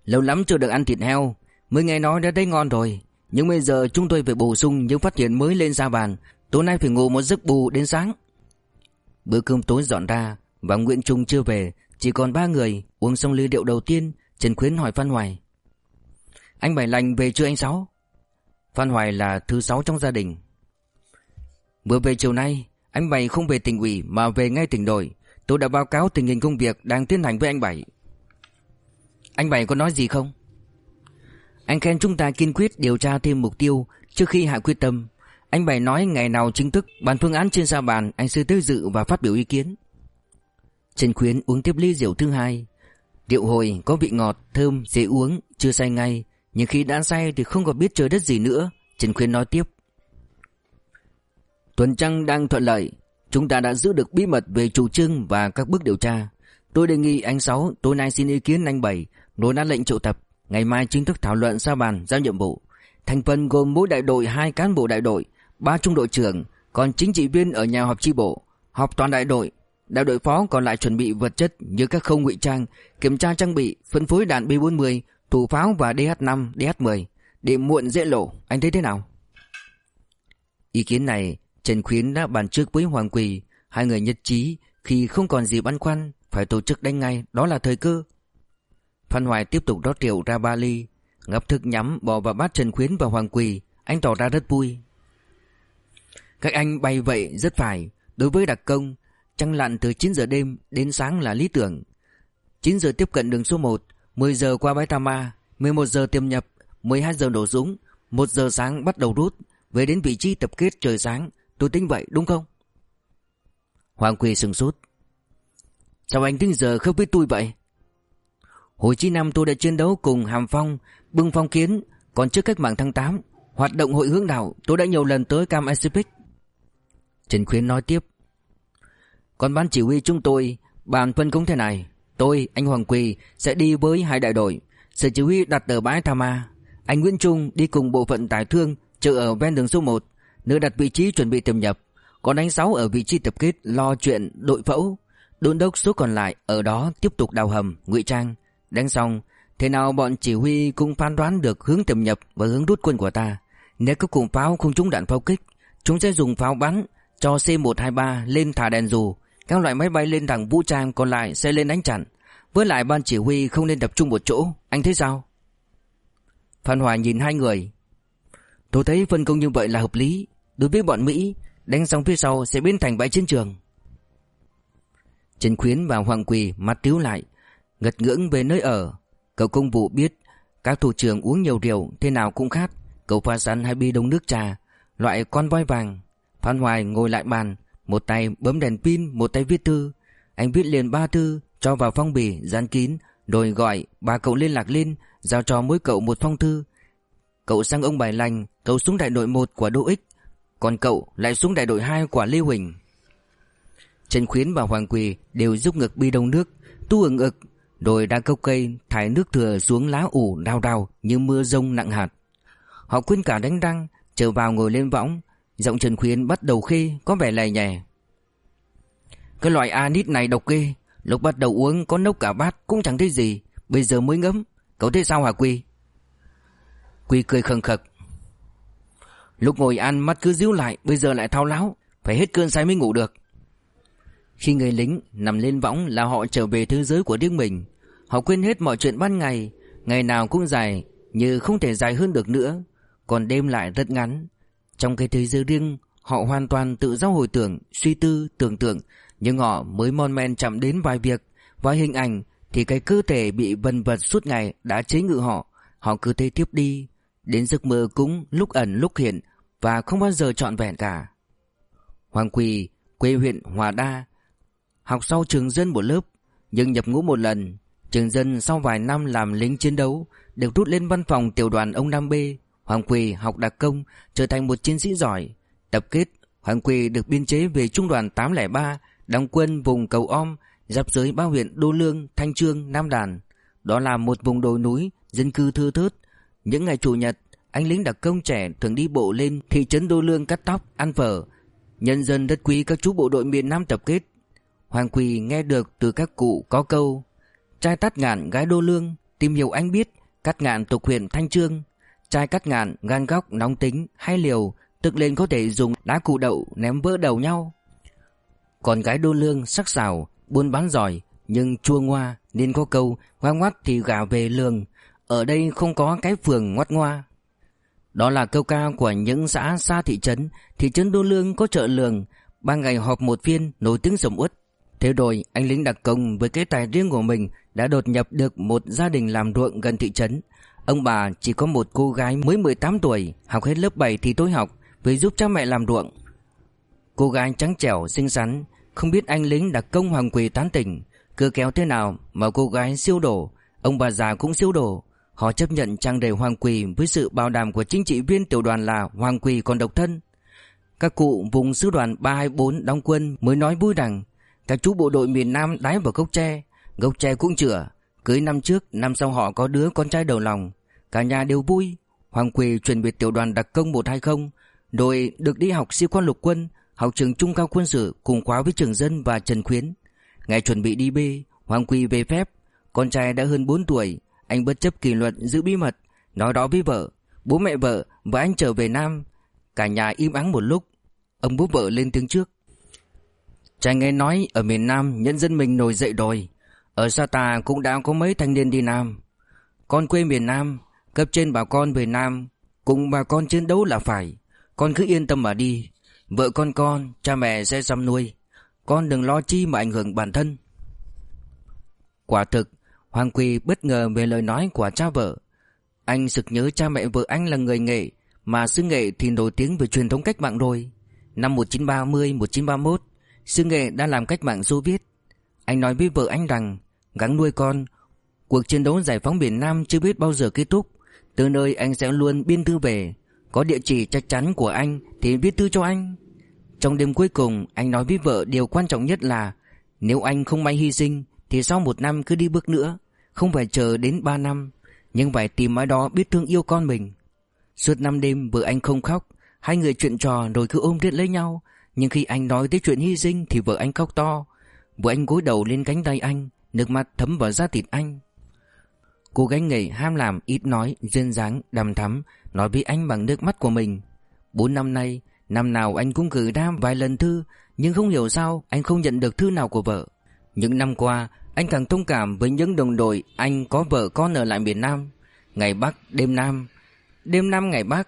Speaker 1: Lâu lắm chưa được ăn thịt heo, Mới nghe nói đã thấy ngon rồi. Nhưng bây giờ chúng tôi phải bổ sung những phát hiện mới lên ra bàn. Tối nay phải ngủ một giấc bù đến sáng. Bữa cơm tối dọn ra Và Nguyễn Trung chưa về, Chỉ còn ba người. Uống xong ly rượu đầu tiên, Trần Khuyến hỏi Phan Hoài. Anh Bảy Lành về chưa anh Sáu? Phan Hoài là thứ sáu trong gia đình. Vừa về chiều nay Anh Bảy không về tỉnh ủy mà về ngay tỉnh đội. Tôi đã báo cáo tình hình công việc đang tiến hành với anh Bảy. Anh Bảy có nói gì không? Anh khen chúng ta kiên quyết điều tra thêm mục tiêu Trước khi hạ quyết tâm. Anh Bảy nói ngày nào chính thức Bàn phương án trên sa bàn Anh sẽ tới dự và phát biểu ý kiến. Trần Khuyến uống tiếp ly rượu thứ hai. Rượu hồi có vị ngọt, thơm, dễ uống Chưa say ngay. Nhưng khi đã say thì không còn biết trời đất gì nữa. Trần Khuyên nói tiếp. Tuần Trăng đang thuận lợi. Chúng ta đã giữ được bí mật về chủ trương và các bước điều tra. Tôi đề nghị anh Sáu, tối nay xin ý kiến anh Bảy, Nối ra lệnh triệu tập. Ngày mai chính thức thảo luận ra bàn, giao nhiệm vụ. Thành phần gồm mỗi đại đội hai cán bộ đại đội, ba trung đội trưởng, Còn chính trị viên ở nhà họp chi bộ, Họp toàn đại đội. Đại đội phó còn lại chuẩn bị vật chất như các không ngụy trang, Kiểm tra trang bị, Phân phối đạn B-40 Thủ pháo và DH-5, DH-10 Để muộn dễ lộ. Anh thấy thế nào? Ý kiến này Trần Khuyến đã bàn trước với Hoàng Quỳ. Hai người nhất trí Khi không còn gì băn khoăn Phải tổ chức đánh ngay. Đó là thời cơ. Phan Hoài tiếp tục rót rượu ra ba ly. Ngập thức nhắm bỏ vào bát Trần Khuyến và Hoàng Quỳ. Anh tỏ ra rất vui. Các anh bay vậy rất phải. Đối với đặc công Trăng lặn từ 9 giờ đêm đến sáng là lý tưởng. 9 giờ tiếp cận đường số 1 10 giờ qua bãi Tama 11 giờ tiêm nhập 12 giờ nổ súng 1 giờ sáng bắt đầu rút, Về đến vị trí tập kết trời sáng. Tôi tính vậy, đúng không? Hoàng Quỳ sừng sốt. Sao anh tính giờ không biết tôi vậy? Hồi chi năm tôi đã chiến đấu cùng Hàm Phong, Bưng Phong Kiến, Còn trước cách mạng tháng 8 Hoạt động hội hướng đảo tôi đã nhiều lần tới Cam Pacific Trần Khuyến nói tiếp. Còn ban chỉ huy chúng tôi, Bàn phân công thế này. Tôi, anh Hoàng Quỳ sẽ đi với hai đại đội. Sở chỉ huy đặt ở bãi Tha Ma. Anh Nguyễn Trung đi cùng bộ phận tài thương Chờ ở ven đường số 1 Nơi đặt vị trí chuẩn bị tiềm nhập. Còn anh Sáu ở vị trí tập kết lo chuyện đội phẫu. Đôn đốc số còn lại ở đó tiếp tục đào hầm, ngụy trang. Đánh xong Thế nào bọn chỉ huy cũng phán đoán được hướng tiềm nhập và hướng rút quân của ta. Nếu các cụm pháo không trúng đạn pháo kích Chúng sẽ dùng pháo bắn Cho C-123 lên thả đèn dù. Các loại máy bay lên thẳng vũ trang còn lại sẽ lên đánh chặn Với lại ban chỉ huy không nên tập trung một chỗ. Anh thấy sao? Phan Hòa nhìn hai người. Tôi thấy phân công như vậy là hợp lý. Đối với bọn Mỹ, Đánh xong phía sau sẽ biến thành bãi chiến trường. Trần Khuyến và Hoàng Quỳ mắt tiếu lại, Ngật ngưỡng về nơi ở. Cậu công vụ biết Các thủ trưởng uống nhiều rượu Thế nào cũng khát. Cậu pha sẵn hai bi đông nước trà, Loại con voi vàng. Phan Hoài ngồi lại bàn một tay bấm đèn pin Một tay viết thư. Anh viết liền ba thư Cho vào phong bì dán kín Rồi gọi ba cậu liên lạc lên Giao cho mỗi cậu một phong thư. Cậu sang ông Bài Lành Cậu xuống đại đội 1 của Đô Ích. Còn cậu lại xuống đại đội 2 của Lê Huỳnh. Trần Khuyến và Hoàng Quỳ Đều giúp ngực bi đông nước Tu ừng ực rồi đa cốc cây thải nước thừa xuống lá ủ đào đào như mưa rông nặng hạt. Họ quên cả đánh răng, trở vào ngồi lên võng, giọng Trần Khuyến bắt đầu khê, có vẻ lè nhè. Cái loại anit này độc ghê, lúc bắt đầu uống có nốc cả bát cũng chẳng thấy gì, bây giờ mới ngấm. Cậu thấy sao hả Quy? Quy cười khần khật. Lúc ngồi ăn mắt cứ díu lại, bây giờ lại thao láo, phải hết cơn say mới ngủ được. Khi người lính nằm lên võng là họ trở về thế giới của riêng mình Họ quên hết mọi chuyện ban ngày Ngày nào cũng dài Như không thể dài hơn được nữa Còn đêm lại rất ngắn trong cái thế giới riêng Họ hoàn toàn tự do hồi tưởng Suy tư, tưởng tượng. Nhưng họ mới mon men chạm đến vài việc Vài hình ảnh Thì cái cơ thể bị vần vật suốt ngày Đã chế ngự họ. Họ cứ thế tiếp đi. Đến giấc mơ cũng lúc ẩn lúc hiện Và không bao giờ trọn vẹn cả. Hoàng Quỳ Quê huyện Hòa Đa Học sau trường dân một lớp Nhưng nhập ngũ một lần. Trường dân sau vài năm làm lính chiến đấu Được rút lên văn phòng tiểu đoàn ông Nam B Hoàng Quỳ học đặc công Trở thành một chiến sĩ giỏi. Tập kết Hoàng Quỳ được biên chế về trung đoàn 803 Đóng quân vùng cầu om Giáp giới ba huyện Đô Lương, Thanh Trương, Nam Đàn. Đó là một vùng đồi núi Dân cư thưa thớt. Những ngày Chủ nhật Anh lính đặc công trẻ thường đi bộ lên thị trấn Đô Lương cắt tóc, ăn phở. Nhân dân đất quý các chú bộ đội miền Nam tập kết. Hoàng Quỳ nghe được từ các cụ có câu Trai tắt ngạn gái đô lương Tìm hiểu anh biết Cắt ngạn tục huyện Thanh Trương. Trai cắt ngạn, gan góc, nóng tính, hay liều, Tức lên có thể dùng đá cụ đậu ném vỡ đầu nhau. Còn gái đô lương sắc sảo, Buôn bán giỏi, Nhưng chua ngoa, Nên có câu, ngoan ngoắt thì gà về lương Ở đây không có cái phường ngoắt ngoa. Đó là câu ca của những xã xa thị trấn Thị trấn đô lương có chợ lường, Ba ngày họp một phiên, nổi tiếng sầm uất. Thế rồi, anh lính đặc công với cái tài riêng của mình đã đột nhập được một gia đình làm ruộng gần thị trấn. Ông bà chỉ có một cô gái mới 18 tuổi, học hết lớp 7 thì tối học, với giúp cha mẹ làm ruộng. Cô gái trắng trẻo, xinh xắn, không biết anh lính đặc công Hoàng Quỳ tán tỉnh, cứ kéo thế nào mà cô gái siêu đổ, ông bà già cũng siêu đổ. Họ chấp nhận trang đề Hoàng Quỳ với sự bảo đảm của chính trị viên tiểu đoàn là Hoàng Quỳ còn độc thân. Các cụ vùng sư đoàn 324 đóng quân mới nói vui rằng các chú bộ đội miền Nam đái vào gốc tre Gốc tre cũng chữa Cưới năm trước, năm sau họ có đứa con trai đầu lòng. Cả nhà đều vui. Hoàng Quỳ chuẩn bị tiểu đoàn đặc công 120 đội được đi học sĩ quan lục quân, Học trường trung cao quân sự Cùng khóa với trường dân và Trần Khuyến. Ngày chuẩn bị đi B, Hoàng Quỳ về phép. Con trai đã hơn 4 tuổi, Anh bất chấp kỷ luật giữ bí mật, Nói đó với vợ, Bố mẹ vợ và anh trở về Nam. Cả nhà im ắng một lúc. Ông bố vợ lên tiếng trước trai nghe nói ở miền Nam nhân dân mình nổi dậy đòi. Ở xa tà cũng đã có mấy thanh niên đi Nam. Con quê miền Nam Cấp trên bảo con về Nam Cùng bà con chiến đấu là phải. Con cứ yên tâm mà đi. Vợ con con, cha mẹ sẽ chăm nuôi. Con đừng lo chi mà ảnh hưởng bản thân. Quả thực Hoàng Quỳ bất ngờ về lời nói của cha vợ. Anh sực nhớ cha mẹ vợ anh là người nghệ Mà sư nghệ thì nổi tiếng về truyền thống cách mạng rồi. Năm 1930-1931 Sư Nghệ đã làm cách mạng Xô Viết. Anh nói với vợ anh rằng, Gắng nuôi con, Cuộc chiến đấu giải phóng miền Nam chưa biết bao giờ kết thúc. Từ nơi anh sẽ luôn biên thư về. Có địa chỉ chắc chắn của anh Thì viết thư cho anh. Trong đêm cuối cùng, anh nói với vợ Điều quan trọng nhất là, Nếu anh không may hy sinh, Thì sau một năm cứ đi bước nữa. Không phải chờ đến ba năm, Nhưng phải tìm ai đó biết thương yêu con mình. Suốt năm đêm, vợ anh không khóc. Hai người chuyện trò rồi cứ ôm riết lấy nhau. Nhưng khi anh nói tới chuyện hy sinh Thì vợ anh khóc to bụi anh gối đầu lên cánh tay anh, Nước mắt thấm vào da thịt anh. Cô gái nghề ham làm, ít nói, Duyên dáng đàm thắm, Nói với anh bằng nước mắt của mình. Bốn năm nay, Năm nào anh cũng gửi ra vài lần thư, Nhưng không hiểu sao anh không nhận được thư nào của vợ. Những năm qua, Anh càng thông cảm với những đồng đội Anh có vợ con ở lại miền Nam. Ngày Bắc, đêm Nam. Đêm Nam, ngày Bắc.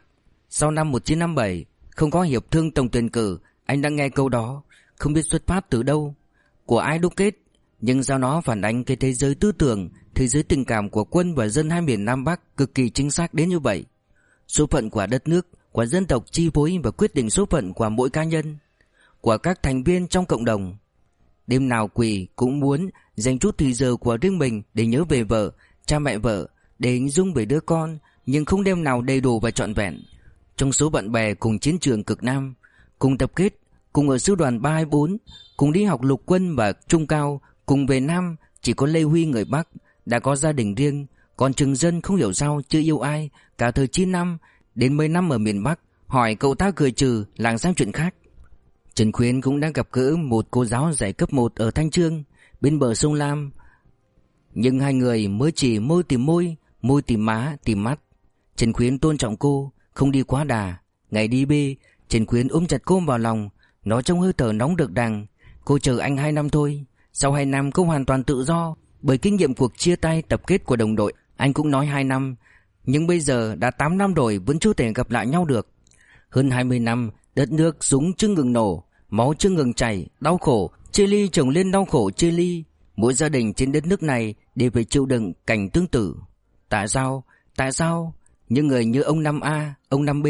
Speaker 1: Sau năm 1957 Không có hiệp thương tổng tuyển cử, anh đã nghe câu đó. Không biết xuất phát từ đâu của ai đúc kết. Nhưng do nó phản ánh cái thế giới tư tưởng Thế giới tình cảm của quân và dân hai miền Nam Bắc Cực kỳ chính xác đến như vậy. Số phận của đất nước Của dân tộc chi phối và quyết định số phận của mỗi cá nhân Của các thành viên trong cộng đồng. Đêm nào quỷ cũng muốn dành chút thời giờ của riêng mình để nhớ về vợ, cha mẹ vợ, để hình dung về đứa con, nhưng không đêm nào đầy đủ và trọn vẹn. Trong số bạn bè cùng chiến trường cực Nam, cùng tập kết, cùng ở sư đoàn 324, cùng đi học lục quân và trung cao, cùng về Nam, chỉ có Lê Huy người Bắc, đã có gia đình riêng, còn Trừng Dân không hiểu sao chưa yêu ai, cả thời 9 năm, đến 10 năm ở miền Bắc, hỏi cậu ta cười trừ, làng sang chuyện khác. Trần Khuyến cũng đang gặp gỡ một cô giáo dạy cấp 1 ở Thanh Trương, bên bờ sông Lam. Nhưng hai người mới chỉ môi tìm môi, môi tìm má, tìm mắt. Trần Khuyến tôn trọng cô, không đi quá đà. Ngày đi bê, Trần Khuyến ôm chặt cô vào lòng nó trong hơi thở nóng được đằng. Cô chờ anh 2 năm thôi. Sau 2 năm cô hoàn toàn tự do. Bởi kinh nghiệm cuộc chia tay, tập kết của đồng đội, Anh cũng nói 2 năm. Nhưng bây giờ đã 8 năm rồi, Vẫn chưa thể gặp lại nhau được. Hơn 20 năm, Đất nước súng chưa ngừng nổ, Máu chưa ngừng chảy, Đau khổ. Chia ly chồng lên đau khổ chia ly. Mỗi gia đình trên đất nước này Đều phải chịu đựng cảnh tương tự. Tại sao? Tại sao? Những người như ông năm a, Ông năm b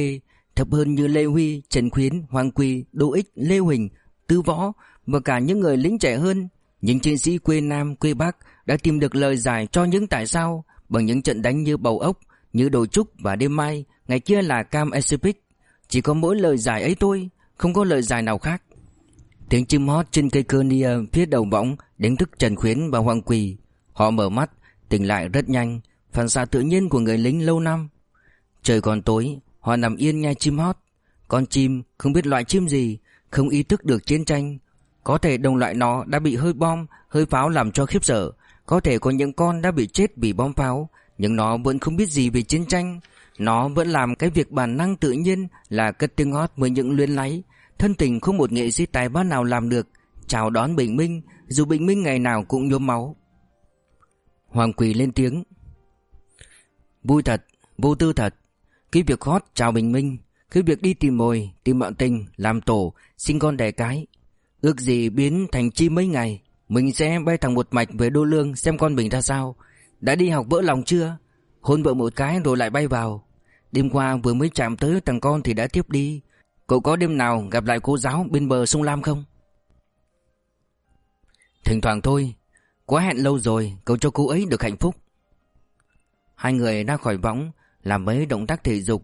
Speaker 1: thấp hơn như Lê Huy, Trần Khuyến, Hoàng Quy, Đỗ Ích, Lê Huỳnh, Tư Võ và cả những người lính trẻ hơn, những chiến sĩ quê Nam, quê Bắc đã tìm được lời giải cho những tại sao bằng những trận đánh như bầu ốc, như đồ trúc và đêm mai, ngày kia là Cam Pacific. Chỉ có mỗi lời giải ấy thôi, không có lời giải nào khác. Tiếng chim hót trên cây cơ nia phía đầu võng đánh thức Trần Khuyến và Hoàng Quỳ. Họ mở mắt, tỉnh lại rất nhanh, phản xạ tự nhiên của người lính lâu năm. Trời còn tối, họ nằm yên nghe chim hót. Con chim không biết loại chim gì, không ý thức được chiến tranh. Có thể đồng loại nó đã bị hơi bom, hơi pháo làm cho khiếp sợ. Có thể có những con đã bị chết vì bom pháo, nhưng nó vẫn không biết gì về chiến tranh. Nó vẫn làm cái việc bản năng tự nhiên là cất tiếng hót với những luyến láy. Thân tình không một nghệ sĩ tài ba nào làm được. Chào đón bình minh, dù bình minh ngày nào cũng nhuốm máu. Hoàng Quỳ lên tiếng. Vui thật, vô tư thật khi việc hót chào bình minh, khi việc đi tìm mồi, tìm bạn tình, làm tổ, sinh con đẻ cái. Ước gì biến thành chi mấy ngày, mình sẽ bay thẳng một mạch về đô lương xem con mình ra sao. Đã đi học vỡ lòng chưa? Hôn vợ một cái rồi lại bay vào. Đêm qua vừa mới chạm tới thằng con thì đã tiếp đi. Cậu có đêm nào gặp lại cô giáo bên bờ sông Lam không? Thỉnh thoảng thôi, quá hẹn lâu rồi, cậu cho cô ấy được hạnh phúc. Hai người ra khỏi võng, làm mấy động tác thể dục,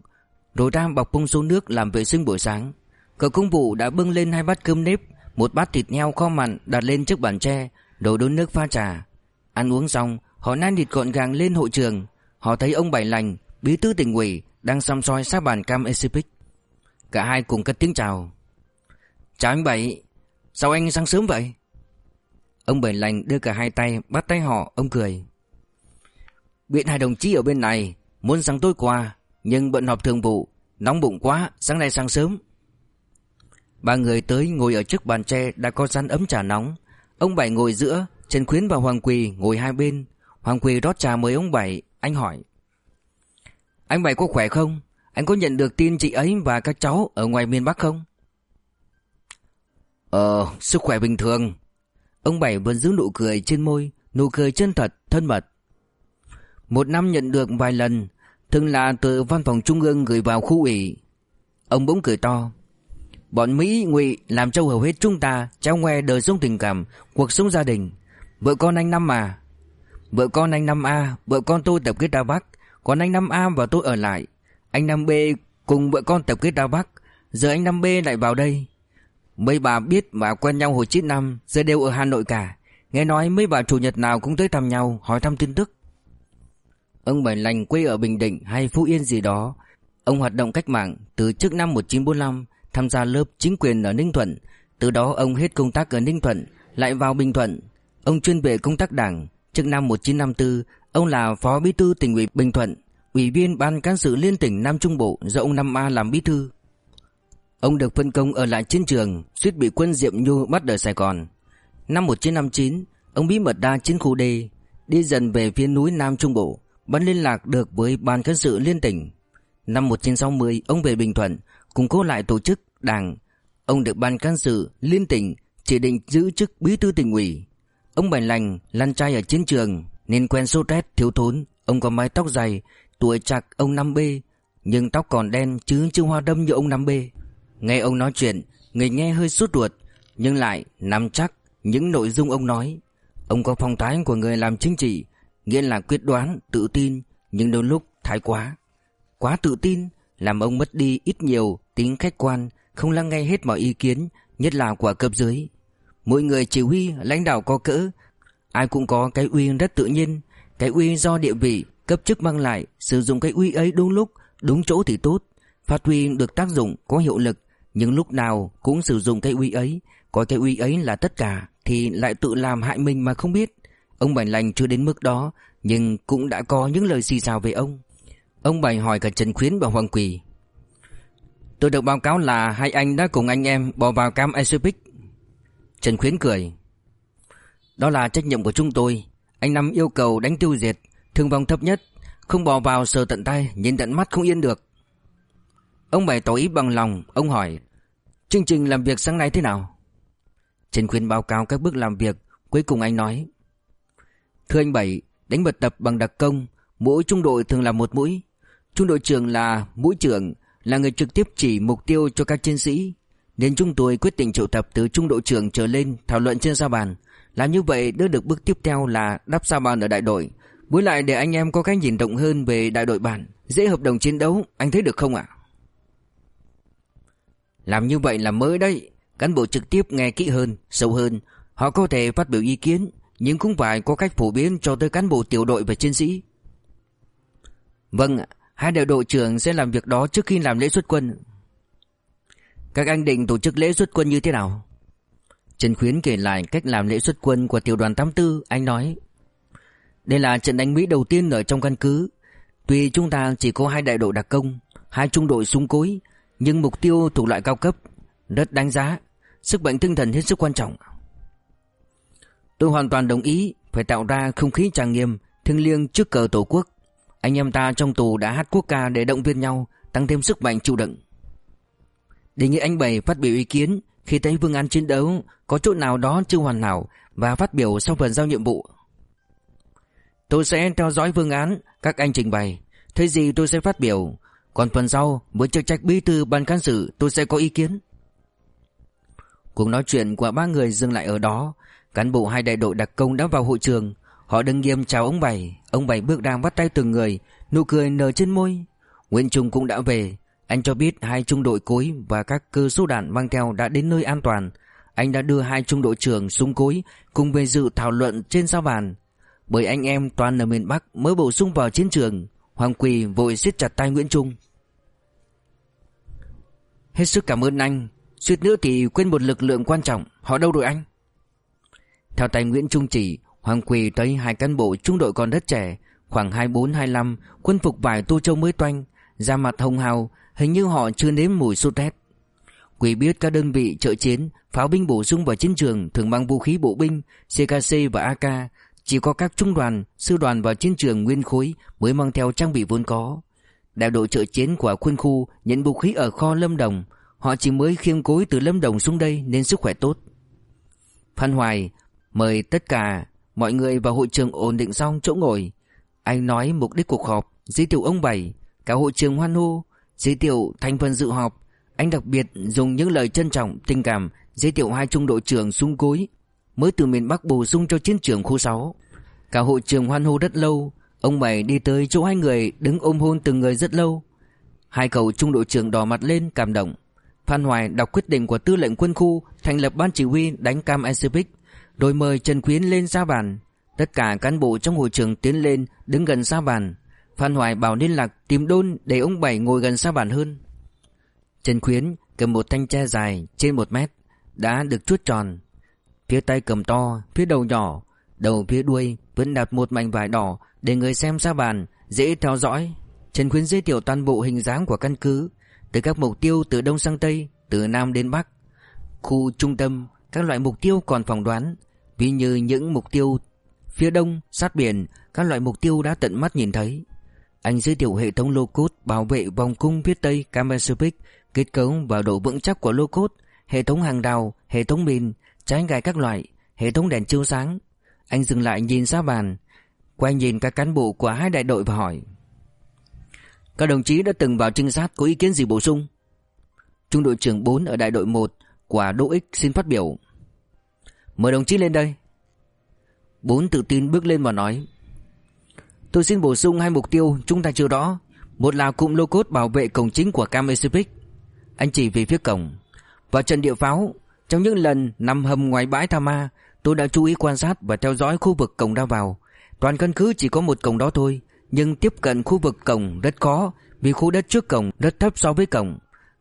Speaker 1: rồi ra bọc bông số nước làm vệ sinh buổi sáng. Cậu công vụ đã bưng lên hai bát cơm nếp, một bát thịt heo kho mặn đặt lên trước bàn tre, đổ đun nước pha trà. Ăn uống xong, họ nan thịt gọn gàng lên hội trường. Họ thấy ông Bảy Lành, bí thư tỉnh ủy, đang xăm soi sát bàn cam Exhibit. Cả hai cùng cất tiếng chào. Chào anh Bảy, sao anh sáng sớm vậy? Ông Bảy Lành đưa cả hai tay, bắt tay họ, ông cười. Biết hai đồng chí ở bên này, muốn sáng tối qua, nhưng bận họp thường vụ, nóng bụng quá, sáng nay sáng sớm. Ba người tới ngồi ở trước bàn tre đã có sẵn ấm trà nóng. Ông Bảy ngồi giữa, Trần Khuyến và Hoàng Quỳ ngồi hai bên. Hoàng Quỳ rót trà mời ông Bảy, anh hỏi. Anh Bảy có khỏe không? Anh có nhận được tin chị ấy và các cháu ở ngoài miền Bắc không? Ờ, sức khỏe bình thường. Ông Bảy vẫn giữ nụ cười trên môi, nụ cười chân thật, thân mật. Một năm nhận được vài lần, thường là từ văn phòng trung ương gửi vào khu ủy. Ông bỗng cười to. Bọn Mỹ ngụy làm trâu hầu hết chúng ta trao ngoe đời sống tình cảm, cuộc sống gia đình. Vợ con anh Năm à? Vợ con anh Năm A, vợ con tôi tập kết ra Bắc, còn anh Năm A và tôi ở lại. Anh Năm B cùng vợ con tập kết ra Bắc, giờ anh Năm B lại vào đây. Mấy bà biết mà quen nhau hồi 9 năm, giờ đều ở Hà Nội cả. Nghe nói mấy bà chủ nhật nào cũng tới thăm nhau, hỏi thăm tin tức. Ông Bảy Lành quê ở Bình Định hay Phú Yên gì đó. Ông hoạt động cách mạng từ trước năm 1945, tham gia lớp chính quyền ở Ninh Thuận. Từ đó ông hết công tác ở Ninh Thuận, lại vào Bình Thuận. Ông chuyên về công tác đảng. Trước năm 1954, ông là phó bí thư tỉnh ủy Bình Thuận, ủy viên ban cán sự liên tỉnh Nam Trung Bộ do ông Năm A làm bí thư. Ông được phân công ở lại chiến trường, suýt bị quân Diệm Nhu bắt ở Sài Gòn. Năm 1959, ông bí mật đa chiến khu D, đi dần về phía núi Nam Trung Bộ, vẫn liên lạc được với ban cán sự liên tỉnh. Năm 1960, ông về Bình Thuận, củng cố lại tổ chức đảng. Ông được ban cán sự liên tỉnh chỉ định giữ chức bí thư tỉnh ủy. Ông Bành Lành lăn trai ở chiến trường nên quen sốt rét thiếu thốn. Ông có mái tóc dày, tuổi chạc ông năm b nhưng tóc còn đen chứ chưa hoa đâm như ông năm b Nghe ông nói chuyện, người nghe hơi sốt ruột, nhưng lại nắm chắc những nội dung ông nói. Ông có phong thái của người làm chính trị, nghĩa là quyết đoán, tự tin, nhưng đôi lúc thái quá. Quá tự tin, làm ông mất đi ít nhiều tính khách quan, không lắng nghe hết mọi ý kiến, nhất là của cấp dưới. Mỗi người chỉ huy, lãnh đạo có cỡ, ai cũng có cái uy rất tự nhiên, cái uy do địa vị, cấp chức mang lại, sử dụng cái uy ấy đúng lúc, đúng chỗ thì tốt, phát huy được tác dụng, có hiệu lực, nhưng lúc nào cũng sử dụng cái uy ấy, coi cái uy ấy là tất cả thì lại tự làm hại mình mà không biết. Ông Bảy Lành chưa đến mức đó, nhưng cũng đã có những lời xì xào về ông. Ông Bảy hỏi cả Trần Khuyến và Hoàng Quỳ. Tôi được báo cáo là hai anh đã cùng anh em bỏ vào cam Isopic. Trần Khuyến cười. Đó là trách nhiệm của chúng tôi. Anh Năm yêu cầu đánh tiêu diệt, thương vong thấp nhất, không bỏ vào sờ tận tay, nhìn tận mắt không yên được. Ông bày tỏ ý bằng lòng, ông hỏi Chương trình làm việc sáng nay thế nào? Trần Khuyến báo cáo các bước làm việc Cuối cùng anh nói Thưa anh Bảy, đánh bật tập bằng đặc công Mỗi trung đội thường là một mũi. Trung đội trưởng là mũi trưởng Là người trực tiếp chỉ mục tiêu cho các chiến sĩ. Nên chúng tôi quyết định triệu tập từ trung đội trưởng trở lên Thảo luận trên sa bàn. Làm như vậy đỡ được bước tiếp theo là đắp sa bàn ở đại đội. Với lại để anh em có cái nhìn rộng hơn về đại đội bản Dễ hợp đồng chiến đấu Anh thấy được không ạ? Làm như vậy là mới đấy. Cán bộ trực tiếp nghe kỹ hơn, sâu hơn Họ có thể phát biểu ý kiến. Nhưng cũng phải có cách phổ biến cho tới cán bộ tiểu đội và chiến sĩ. Vâng Hai đại đội trưởng sẽ làm việc đó trước khi làm lễ xuất quân. Các anh định tổ chức lễ xuất quân như thế nào? Trần Khuyến kể lại cách làm lễ xuất quân của tiểu đoàn 84 Anh nói. Đây là trận đánh Mỹ đầu tiên ở trong căn cứ. Tuy chúng ta chỉ có hai đại đội đặc công, Hai trung đội súng cối, Nhưng mục tiêu thuộc loại cao cấp, Rất đánh giá. Sức mạnh tinh thần hết sức quan trọng. Tôi hoàn toàn đồng ý, Phải tạo ra không khí trang nghiêm, Thiêng liêng trước cờ tổ quốc. Anh em ta trong tù đã hát quốc ca để động viên nhau, Tăng thêm sức mạnh chịu đựng. Đề nghị anh Bảy phát biểu ý kiến Khi thấy phương án chiến đấu Có chỗ nào đó chưa hoàn hảo Và phát biểu sau phần giao nhiệm vụ. Tôi sẽ theo dõi phương án, Các anh trình bày. Thế gì tôi sẽ phát biểu, Còn phần sau với chức trách bí thư ban cán sự Tôi sẽ có ý kiến. Cuộc nói chuyện của ba người dừng lại ở đó. Cán bộ hai đại đội đặc công đã vào hội trường. Họ đứng nghiêm chào ông Bảy. Ông Bảy bước ra bắt tay từng người, Nụ cười nở trên môi. Nguyễn Trung cũng đã về. Anh cho biết hai trung đội cối và các cơ số đạn mang theo đã đến nơi an toàn. Anh đã đưa hai trung đội trưởng xuống cối Cùng về dự thảo luận trên sao bàn. Bởi anh em toàn ở miền Bắc mới bổ sung vào chiến trường. Hoàng Quỳ vội siết chặt tay Nguyễn Trung. Hết sức cảm ơn anh. Suýt nữa thì quên một lực lượng quan trọng. Họ đâu rồi anh? Theo tay Nguyễn Trung chỉ Hoàng Quỳ thấy hai cán bộ trung đội còn rất trẻ Khoảng 24-25 Quân phục vải tô châu mới toanh Da mặt hồng hào Hình như họ chưa nếm mùi sốt rét. Quỳ biết các đơn vị trợ chiến Pháo binh bổ sung vào chiến trường Thường mang vũ khí bộ binh CKC và AK Chỉ có các trung đoàn, sư đoàn vào chiến trường nguyên khối Mới mang theo trang bị vốn có. Đại đội trợ chiến của quân khu Nhận vũ khí ở kho Lâm Đồng Họ chỉ mới khiêng cối từ Lâm Đồng xuống đây Nên sức khỏe tốt. Phan Hoài mời tất cả Mọi người vào hội trường ổn định xong chỗ ngồi. Anh nói mục đích cuộc họp Giới thiệu ông Bảy Cả hội trường hoan hô Giới thiệu thành phần dự họp. Anh đặc biệt dùng những lời trân trọng, tình cảm Giới thiệu hai trung đội trưởng súng cối Mới từ miền Bắc bổ sung cho chiến trường khu 6 Cả hội trường hoan hô rất lâu Ông Bảy đi tới chỗ hai người Đứng ôm hôn từng người rất lâu. Hai cậu trung đội trưởng đỏ mặt lên cảm động. Phan Hoài đọc quyết định của tư lệnh quân khu thành lập ban chỉ huy đánh cam Pacific, rồi mời Trần Quyến lên ra bàn. Tất cả cán bộ trong hội trường tiến lên đứng gần ra bàn. Phan Hoài bảo liên lạc tìm đôn để ông Bảy ngồi gần ra bàn hơn. Trần Quyến cầm một thanh tre dài trên một mét, đã được chuốt tròn. Phía tay cầm to, phía đầu nhỏ, đầu phía đuôi vẫn đặt một mảnh vải đỏ để người xem ra bàn dễ theo dõi. Trần Quyến giới thiệu toàn bộ hình dáng của căn cứ, từ các mục tiêu từ Đông sang Tây, từ Nam đến Bắc. Khu trung tâm, các loại mục tiêu còn phỏng đoán, ví như những mục tiêu phía Đông, sát biển, các loại mục tiêu đã tận mắt nhìn thấy. Anh giới thiệu hệ thống lô cốt bảo vệ vòng cung phía Tây Camersupic, kết cấu và độ vững chắc của lô cốt, hệ thống hàng đào, hệ thống mìn, trái gai các loại, hệ thống đèn chiếu sáng. Anh dừng lại nhìn ra bàn, quay nhìn các cán bộ của hai đại đội và hỏi. Các đồng chí đã từng vào trinh sát có ý kiến gì bổ sung? Trung đội trưởng 4 ở đại đội 1 quả Đỗ Ích xin phát biểu. Mời đồng chí lên đây. Bốn tự tin bước lên và nói. Tôi xin bổ sung hai mục tiêu chúng ta chưa rõ. Một là cụm lô cốt bảo vệ cổng chính của Cam Pacific. Anh chỉ về phía cổng. Và trận địa pháo, trong những lần nằm hầm ngoài bãi Tha Ma, tôi đã chú ý quan sát và theo dõi khu vực cổng ra vào. Toàn căn cứ chỉ có một cổng đó thôi, nhưng tiếp cận khu vực cổng rất khó vì khu đất trước cổng rất thấp so với cổng.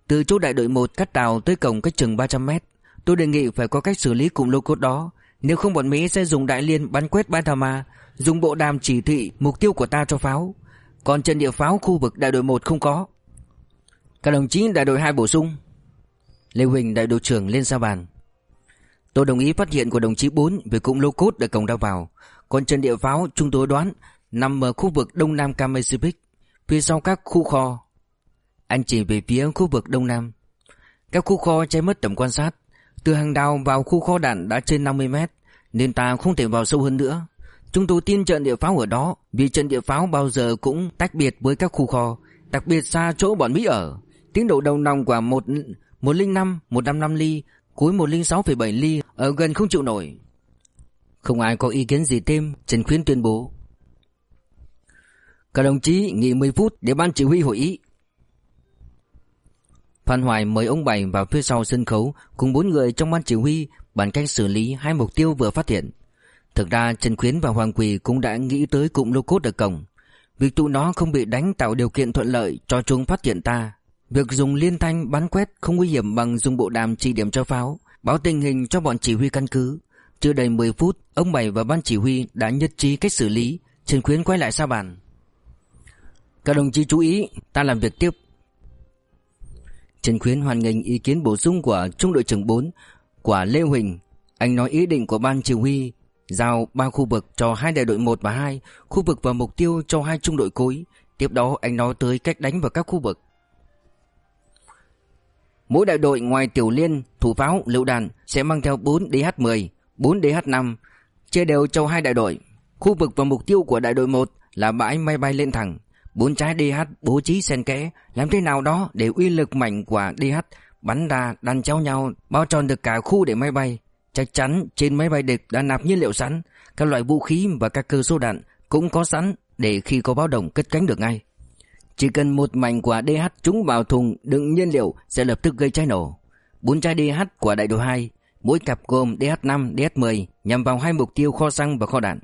Speaker 1: Từ chỗ đại đội 1 cắt đào tới cổng cách chừng 300 mét. Tôi đề nghị phải có cách xử lý cụm lô cốt đó. Nếu không, bọn Mỹ sẽ dùng đại liên bắn quét Batama dùng bộ đàm chỉ thị, mục tiêu của ta cho pháo. Còn trận địa pháo khu vực đại đội 1 không có. Các đồng chí đại đội 2 bổ sung. Lê Huỳnh, đại đội trưởng lên sao bàn. Tôi đồng ý phát hiện của đồng chí 4 về cụm lô cốt để cổng ra vào. Còn trận địa pháo chúng tôi đoán nằm ở khu vực đông nam Cam phía sau các khu kho. Anh chỉ về phía khu vực đông nam. Các khu kho che mất tầm quan sát. Từ hàng đào vào khu kho đạn đã trên 50 mét, nên ta không thể vào sâu hơn nữa. Chúng tôi tin trận địa pháo ở đó, vì trận địa pháo bao giờ cũng tách biệt với các khu kho, đặc biệt xa chỗ bọn Mỹ ở. Tiến độ đầu nòng của 1, 105, 155 ly, cuối 106,7 ly ở gần không chịu nổi. Không ai có ý kiến gì thêm Trần Khuyến tuyên bố Các đồng chí nghỉ 10 phút để ban chỉ huy hội ý Phan Hoài mời ông Bảy vào phía sau sân khấu cùng bốn người trong ban chỉ huy bàn cách xử lý hai mục tiêu vừa phát hiện. Thực ra Trần Khuyến và Hoàng Quỳ cũng đã nghĩ tới cụm lô cốt ở cổng. Việc tụi nó không bị đánh tạo điều kiện thuận lợi cho chúng phát hiện ta. Việc dùng liên thanh bắn quét không nguy hiểm bằng dùng bộ đàm chỉ điểm cho pháo, báo tình hình cho bọn chỉ huy căn cứ. Chưa đầy 10 phút, ông Bảy và ban chỉ huy đã nhất trí cách xử lý. Trần Khuyến quay lại xa bàn. Các đồng chí chú ý, ta làm việc tiếp. Trần Khuyến hoàn nghênh ý kiến bổ sung của Trung đội trưởng 4 của Lê Huỳnh. Anh nói ý định của ban chỉ huy giao ba khu vực cho hai đại đội 1 và 2, khu vực và mục tiêu cho hai trung đội cối. Tiếp đó anh nói tới cách đánh vào các khu vực. Mỗi đại đội ngoài tiểu liên, thủ pháo, lựu đạn sẽ mang theo 4 DH-10, 4 DH-5, chia đều cho hai đại đội. Khu vực và mục tiêu của đại đội 1 là bãi máy bay lên thẳng, bốn trái DH bố trí xen kẽ, làm thế nào đó để uy lực mạnh của DH bắn ra đan chéo nhau, bao tròn được cả khu để máy bay. Chắc chắn trên máy bay địch đã nạp nhiên liệu sẵn, các loại vũ khí và các cơ số đạn cũng có sẵn để khi có báo động cất cánh được ngay. Chỉ cần một mảnh quả DH trúng vào thùng đựng nhiên liệu sẽ lập tức gây cháy nổ. Bốn chai DH của đại đội 2, mỗi cặp gồm DH5, DH10 nhằm vào hai mục tiêu kho xăng và kho đạn.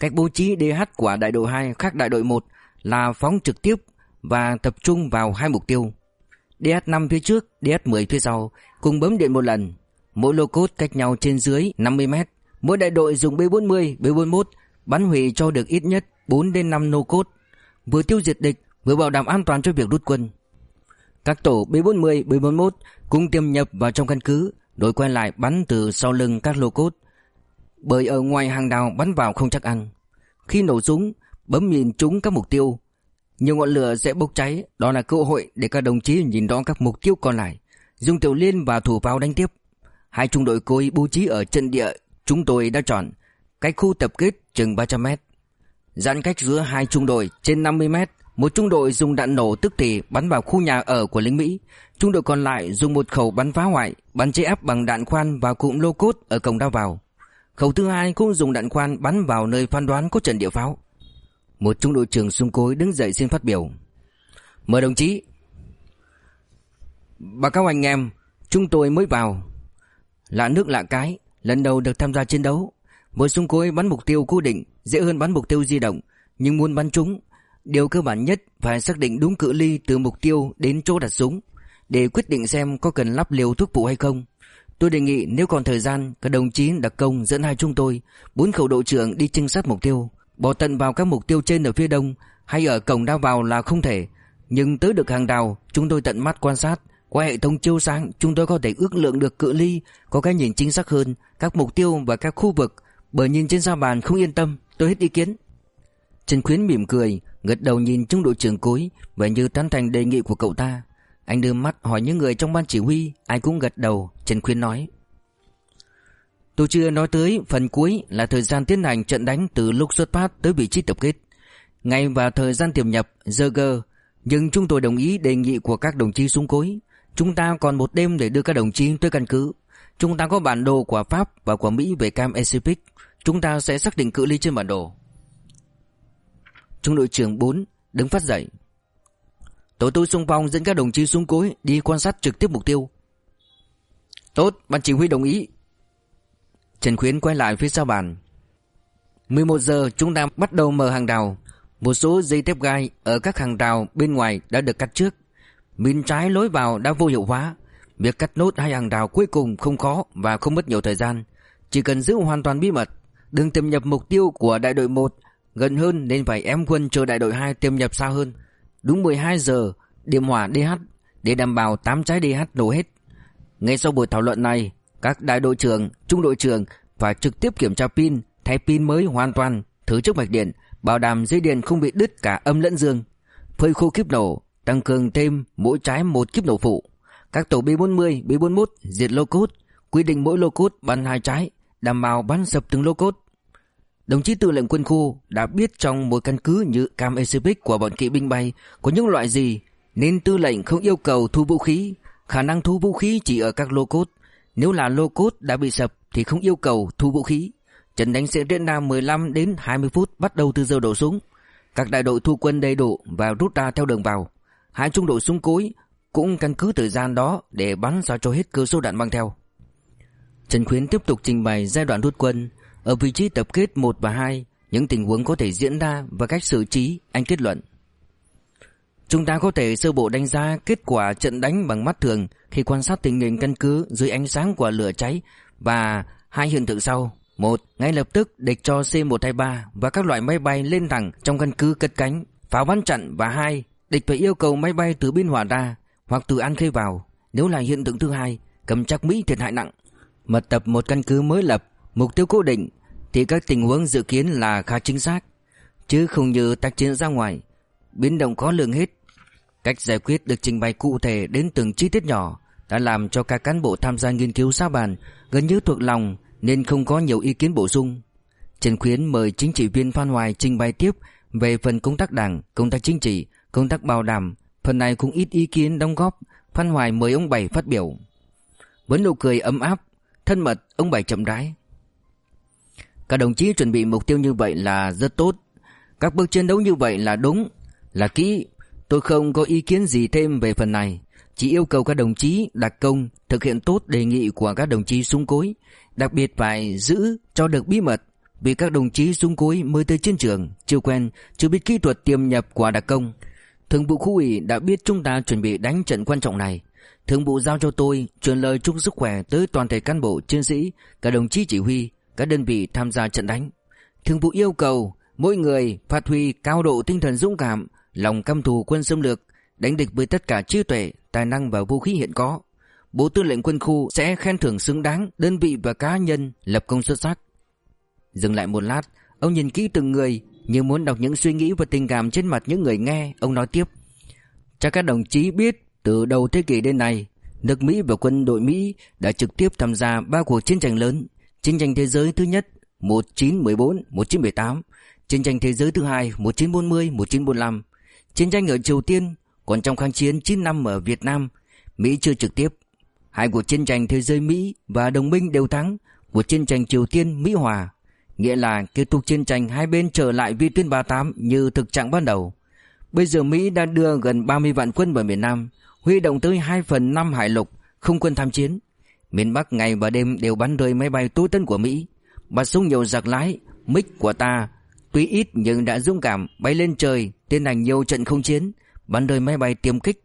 Speaker 1: Cách bố trí DH của đại đội 2 khác đại đội 1 là phóng trực tiếp và tập trung vào hai mục tiêu. DS5 phía trước, DS10 phía sau, cùng bấm điện một lần. Mỗi lô cốt cách nhau trên dưới 50 mét. Mỗi đại đội dùng B40, B41 bắn hủy cho được ít nhất 4 đến 5 lô cốt, vừa tiêu diệt địch, vừa bảo đảm an toàn cho việc rút quân. Các tổ B40, B41 cũng tiêm nhập vào trong căn cứ, đổi quay lại bắn từ sau lưng các lô cốt. Bởi ở ngoài hàng đào bắn vào không chắc ăn. Khi nổ súng, bấm nhìn trúng các mục tiêu. Nhiều ngọn lửa sẽ bốc cháy, đó là cơ hội để các đồng chí nhìn rõ các mục tiêu còn lại. Dùng tiểu liên và thủ pháo đánh tiếp. Hai trung đội cối bố trí ở trận địa chúng tôi đã chọn, cách khu tập kết chừng 300 mét. Giãn cách giữa hai trung đội trên 50 mét, một trung đội dùng đạn nổ tức thì bắn vào khu nhà ở của lính Mỹ. Trung đội còn lại dùng một khẩu bắn phá hoại, bắn chế áp bằng đạn khoan vào cụm lô cốt ở cổng ra vào. Khẩu thứ hai cũng dùng đạn khoan bắn vào nơi phán đoán có trận địa pháo. Một trung đội trưởng xung cối đứng dậy xin phát biểu. Mời đồng chí. Bà các anh em, chúng tôi mới vào. Lạ nước lạ cái, lần đầu được tham gia chiến đấu. Với xung cối bắn mục tiêu cố định dễ hơn bắn mục tiêu di động, nhưng muốn bắn trúng, điều cơ bản nhất phải xác định đúng cự ly từ mục tiêu đến chỗ đặt súng để quyết định xem có cần lắp liều thuốc phụ hay không. Tôi đề nghị nếu còn thời gian, các đồng chí đặc công dẫn hai chúng tôi, bốn khẩu đội trưởng đi trinh sát mục tiêu, bỏ tận vào các mục tiêu trên ở phía đông hay ở cổng đao vào là không thể, nhưng tới được hàng đào, chúng tôi tận mắt quan sát, qua hệ thống chiếu sáng, chúng tôi có thể ước lượng được cự ly, có cái nhìn chính xác hơn, các mục tiêu và các khu vực, bởi nhìn trên sa bàn không yên tâm, tôi hết ý kiến. Trần Khuyến mỉm cười, gật đầu nhìn trung đội trưởng cối, vẻ như tán thành đề nghị của cậu ta. Anh đưa mắt hỏi những người trong ban chỉ huy, ai cũng gật đầu, Trần Khuyến nói. Tôi chưa nói tới phần cuối là thời gian tiến hành trận đánh từ lúc xuất phát tới vị trí tập kết. ngay và thời gian tiềm nhập, giờ gơ, nhưng chúng tôi đồng ý đề nghị của các đồng chí xuống cối. Chúng ta còn một đêm để đưa các đồng chí tới căn cứ. Chúng ta có bản đồ của Pháp và của Mỹ về Cam Pacific. Chúng ta sẽ xác định cự ly trên bản đồ. Trung đội trưởng 4 đứng phát dậy. Tổ tôi xung phong dẫn các đồng chí xuống cối đi quan sát trực tiếp mục tiêu. Tốt, ban chỉ huy đồng ý. Trần Khuyến quay lại phía sau bàn. 11 giờ chúng ta bắt đầu mở hàng đào. Một số dây thép gai ở các hàng rào bên ngoài đã được cắt trước. Bên trái lối vào đã vô hiệu hóa. Việc cắt nốt hai hàng rào cuối cùng không khó và không mất nhiều thời gian. Chỉ cần giữ hoàn toàn bí mật, đừng tiềm nhập mục tiêu của đại đội 1 gần hơn nên phải ém quân chờ đại đội 2 tiềm nhập xa hơn. Đúng 12 giờ, điểm hỏa DH để đảm bảo 8 trái DH nổ hết. Ngay sau buổi thảo luận này, các đại đội trưởng, trung đội trưởng và trực tiếp kiểm tra pin, thay pin mới hoàn toàn, thử trước mạch điện, bảo đảm dây điện không bị đứt cả âm lẫn dương. Phơi khô kíp nổ, tăng cường thêm mỗi trái một kíp nổ phụ. Các tổ B40, B41 diệt lô cốt, quy định mỗi lô cốt bắn hai trái, đảm bảo bắn sập từng lô cốt. Đồng chí tư lệnh quân khu đã biết trong một căn cứ như Cam Pacific của bọn kỵ binh bay có những loại gì, nên tư lệnh không yêu cầu thu vũ khí, khả năng thu vũ khí chỉ ở các lô cốt. Nếu là lô cốt đã bị sập thì không yêu cầu thu vũ khí. Trận đánh sẽ diễn ra 15 đến 20 phút bắt đầu từ giờ đổ súng. Các đại đội thu quân đầy đủ và rút ra theo đường vào. Hai trung đội súng cối cũng căn cứ thời gian đó để bắn ra cho hết cơ số đạn mang theo. Trần Khuyến tiếp tục trình bày giai đoạn rút quân ở vị trí tập kết 1 và 2, những tình huống có thể diễn ra và cách xử trí, anh kết luận. Chúng ta có thể sơ bộ đánh giá kết quả trận đánh bằng mắt thường khi quan sát tình hình căn cứ dưới ánh sáng của lửa cháy và hai hiện tượng sau. Một, ngay lập tức địch cho C-123 và các loại máy bay lên thẳng trong căn cứ cất cánh, pháo bắn chặn và hai, địch phải yêu cầu máy bay từ biên hòa ra hoặc từ An Khê vào. Nếu là hiện tượng thứ hai, cầm chắc Mỹ thiệt hại nặng. Mật tập một căn cứ mới lập, mục tiêu cố định thì các tình huống dự kiến là khá chính xác, chứ không như tác chiến ra ngoài, biến động có lường hết. Cách giải quyết được trình bày cụ thể đến từng chi tiết nhỏ đã làm cho các cán bộ tham gia nghiên cứu sa bàn gần như thuộc lòng nên không có nhiều ý kiến bổ sung. Trần Khuyến mời chính trị viên Phan Hoài trình bày tiếp về phần công tác đảng, công tác chính trị, công tác bảo đảm. Phần này cũng ít ý kiến đóng góp. Phan Hoài mời ông Bảy phát biểu. Với nụ cười ấm áp, thân mật, ông Bảy chậm rãi. Các đồng chí chuẩn bị mục tiêu như vậy là rất tốt. Các bước chiến đấu như vậy là đúng, là kỹ. Tôi không có ý kiến gì thêm về phần này. Chỉ yêu cầu các đồng chí đặc công thực hiện tốt đề nghị của các đồng chí súng cối, đặc biệt phải giữ cho được bí mật vì các đồng chí súng cối mới tới chiến trường, chưa quen, chưa biết kỹ thuật tiêm nhập của đặc công. Thường vụ khu ủy đã biết chúng ta chuẩn bị đánh trận quan trọng này. Thường vụ giao cho tôi truyền lời chúc sức khỏe tới toàn thể cán bộ, chiến sĩ, các đồng chí chỉ huy, các đơn vị tham gia trận đánh. Thường vụ yêu cầu mỗi người phát huy cao độ tinh thần dũng cảm, lòng căm thù quân xâm lược, đánh địch với tất cả trí tuệ, tài năng và vũ khí hiện có. Bộ Tư lệnh quân khu sẽ khen thưởng xứng đáng đơn vị và cá nhân lập công xuất sắc. Dừng lại một lát, ông nhìn kỹ từng người như muốn đọc những suy nghĩ và tình cảm trên mặt những người nghe, ông nói tiếp. Chắc các đồng chí biết từ đầu thế kỷ đến nay, nước Mỹ và quân đội Mỹ đã trực tiếp tham gia ba cuộc chiến tranh lớn. Chiến tranh thế giới thứ nhất 1914, 1918, chiến tranh thế giới thứ hai 1940, 1945, chiến tranh ở Triều Tiên, còn trong kháng chiến 9 năm ở Việt Nam, Mỹ chưa trực tiếp. Hai cuộc chiến tranh thế giới Mỹ và đồng minh đều thắng, cuộc chiến tranh Triều Tiên Mỹ hòa, nghĩa là kết thúc chiến tranh hai bên trở lại vi tuyến 38 như thực trạng ban đầu. Bây giờ Mỹ đã đưa gần 30 vạn quân vào miền Nam, huy động tới 2 phần 5 hải lục, không quân tham chiến. Miền Bắc ngày và đêm đều bắn rơi máy bay tối tân của Mỹ. Bắn súng nhiều giặc lái, mic của ta tuy ít nhưng đã dũng cảm bay lên trời, tiến hành nhiều trận không chiến, bắn rơi máy bay tiêm kích,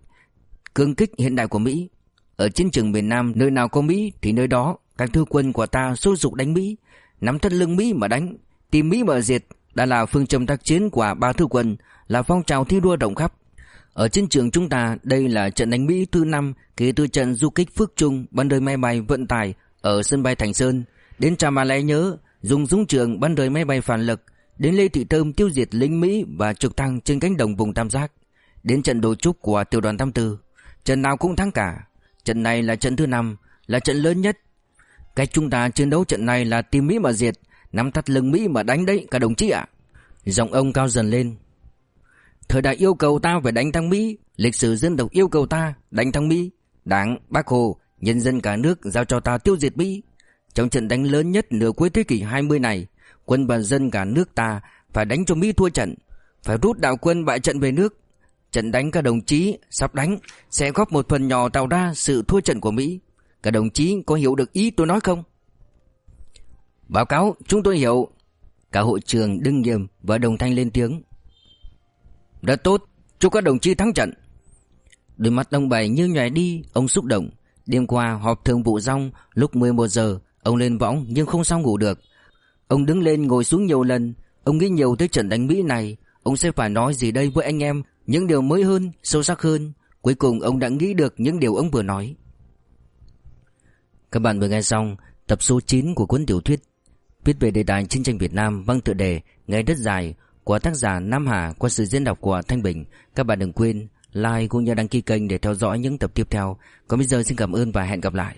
Speaker 1: cương kích hiện đại của Mỹ. Ở chiến trường miền Nam, nơi nào có Mỹ thì nơi đó các thư quân của ta sôi sục đánh Mỹ, nắm thắt lưng Mỹ mà đánh, tìm Mỹ mà diệt, đã là phương châm tác chiến của ba thư quân, là phong trào thi đua rộng khắp. Ở chiến trường chúng ta, đây là trận đánh Mỹ thứ năm kể từ trận du kích Phước Trung bắn rơi máy bay vận tải ở sân bay Thành Sơn, đến Trà Mà Lẽ nhớ dùng súng trường bắn rơi máy bay phản lực, đến Lê Thị Thơm tiêu diệt lính Mỹ và trực thăng trên cánh đồng vùng Tam Giác, đến trận đồ trúc của tiểu đoàn 84. Trận nào cũng thắng cả. Trận này là trận thứ năm, là trận lớn nhất. Cách chúng ta chiến đấu trận này là tìm Mỹ mà diệt, nắm thắt lưng Mỹ mà đánh đấy cả đồng chí ạ. Giọng ông cao dần lên, Thời đại yêu cầu ta phải đánh thắng Mỹ, lịch sử dân tộc yêu cầu ta đánh thắng Mỹ. Đảng, Bác Hồ, nhân dân cả nước giao cho ta tiêu diệt Mỹ. Trong trận đánh lớn nhất nửa cuối thế kỷ 20 này, quân và dân cả nước ta phải đánh cho Mỹ thua trận, phải rút đạo quân bại trận về nước. Trận đánh các đồng chí sắp đánh sẽ góp một phần nhỏ tạo ra sự thua trận của Mỹ. Các đồng chí có hiểu được ý tôi nói không? Báo cáo, chúng tôi hiểu. Cả hội trường đứng nghiêm và đồng thanh lên tiếng. Rất tốt, chúc các đồng chí thắng trận. Đôi mắt ông Bảy như nhòe đi, ông xúc động. Đêm qua họp thường vụ rong lúc 11 giờ, ông lên võng nhưng không sao ngủ được. Ông đứng lên ngồi xuống nhiều lần, ông nghĩ nhiều tới trận đánh Mỹ này. Ông sẽ phải nói gì đây với anh em, những điều mới hơn, sâu sắc hơn. Cuối cùng ông đã nghĩ được những điều ông vừa nói. Các bạn vừa nghe xong tập số 9 của cuốn tiểu thuyết viết về đề tài chiến tranh Việt Nam văng tựa đề Ngày đất dài của tác giả Nam Hà qua sự diễn đọc của Thanh Bình. Các bạn đừng quên like cũng như đăng ký kênh để theo dõi những tập tiếp theo. Còn bây giờ xin cảm ơn và hẹn gặp lại.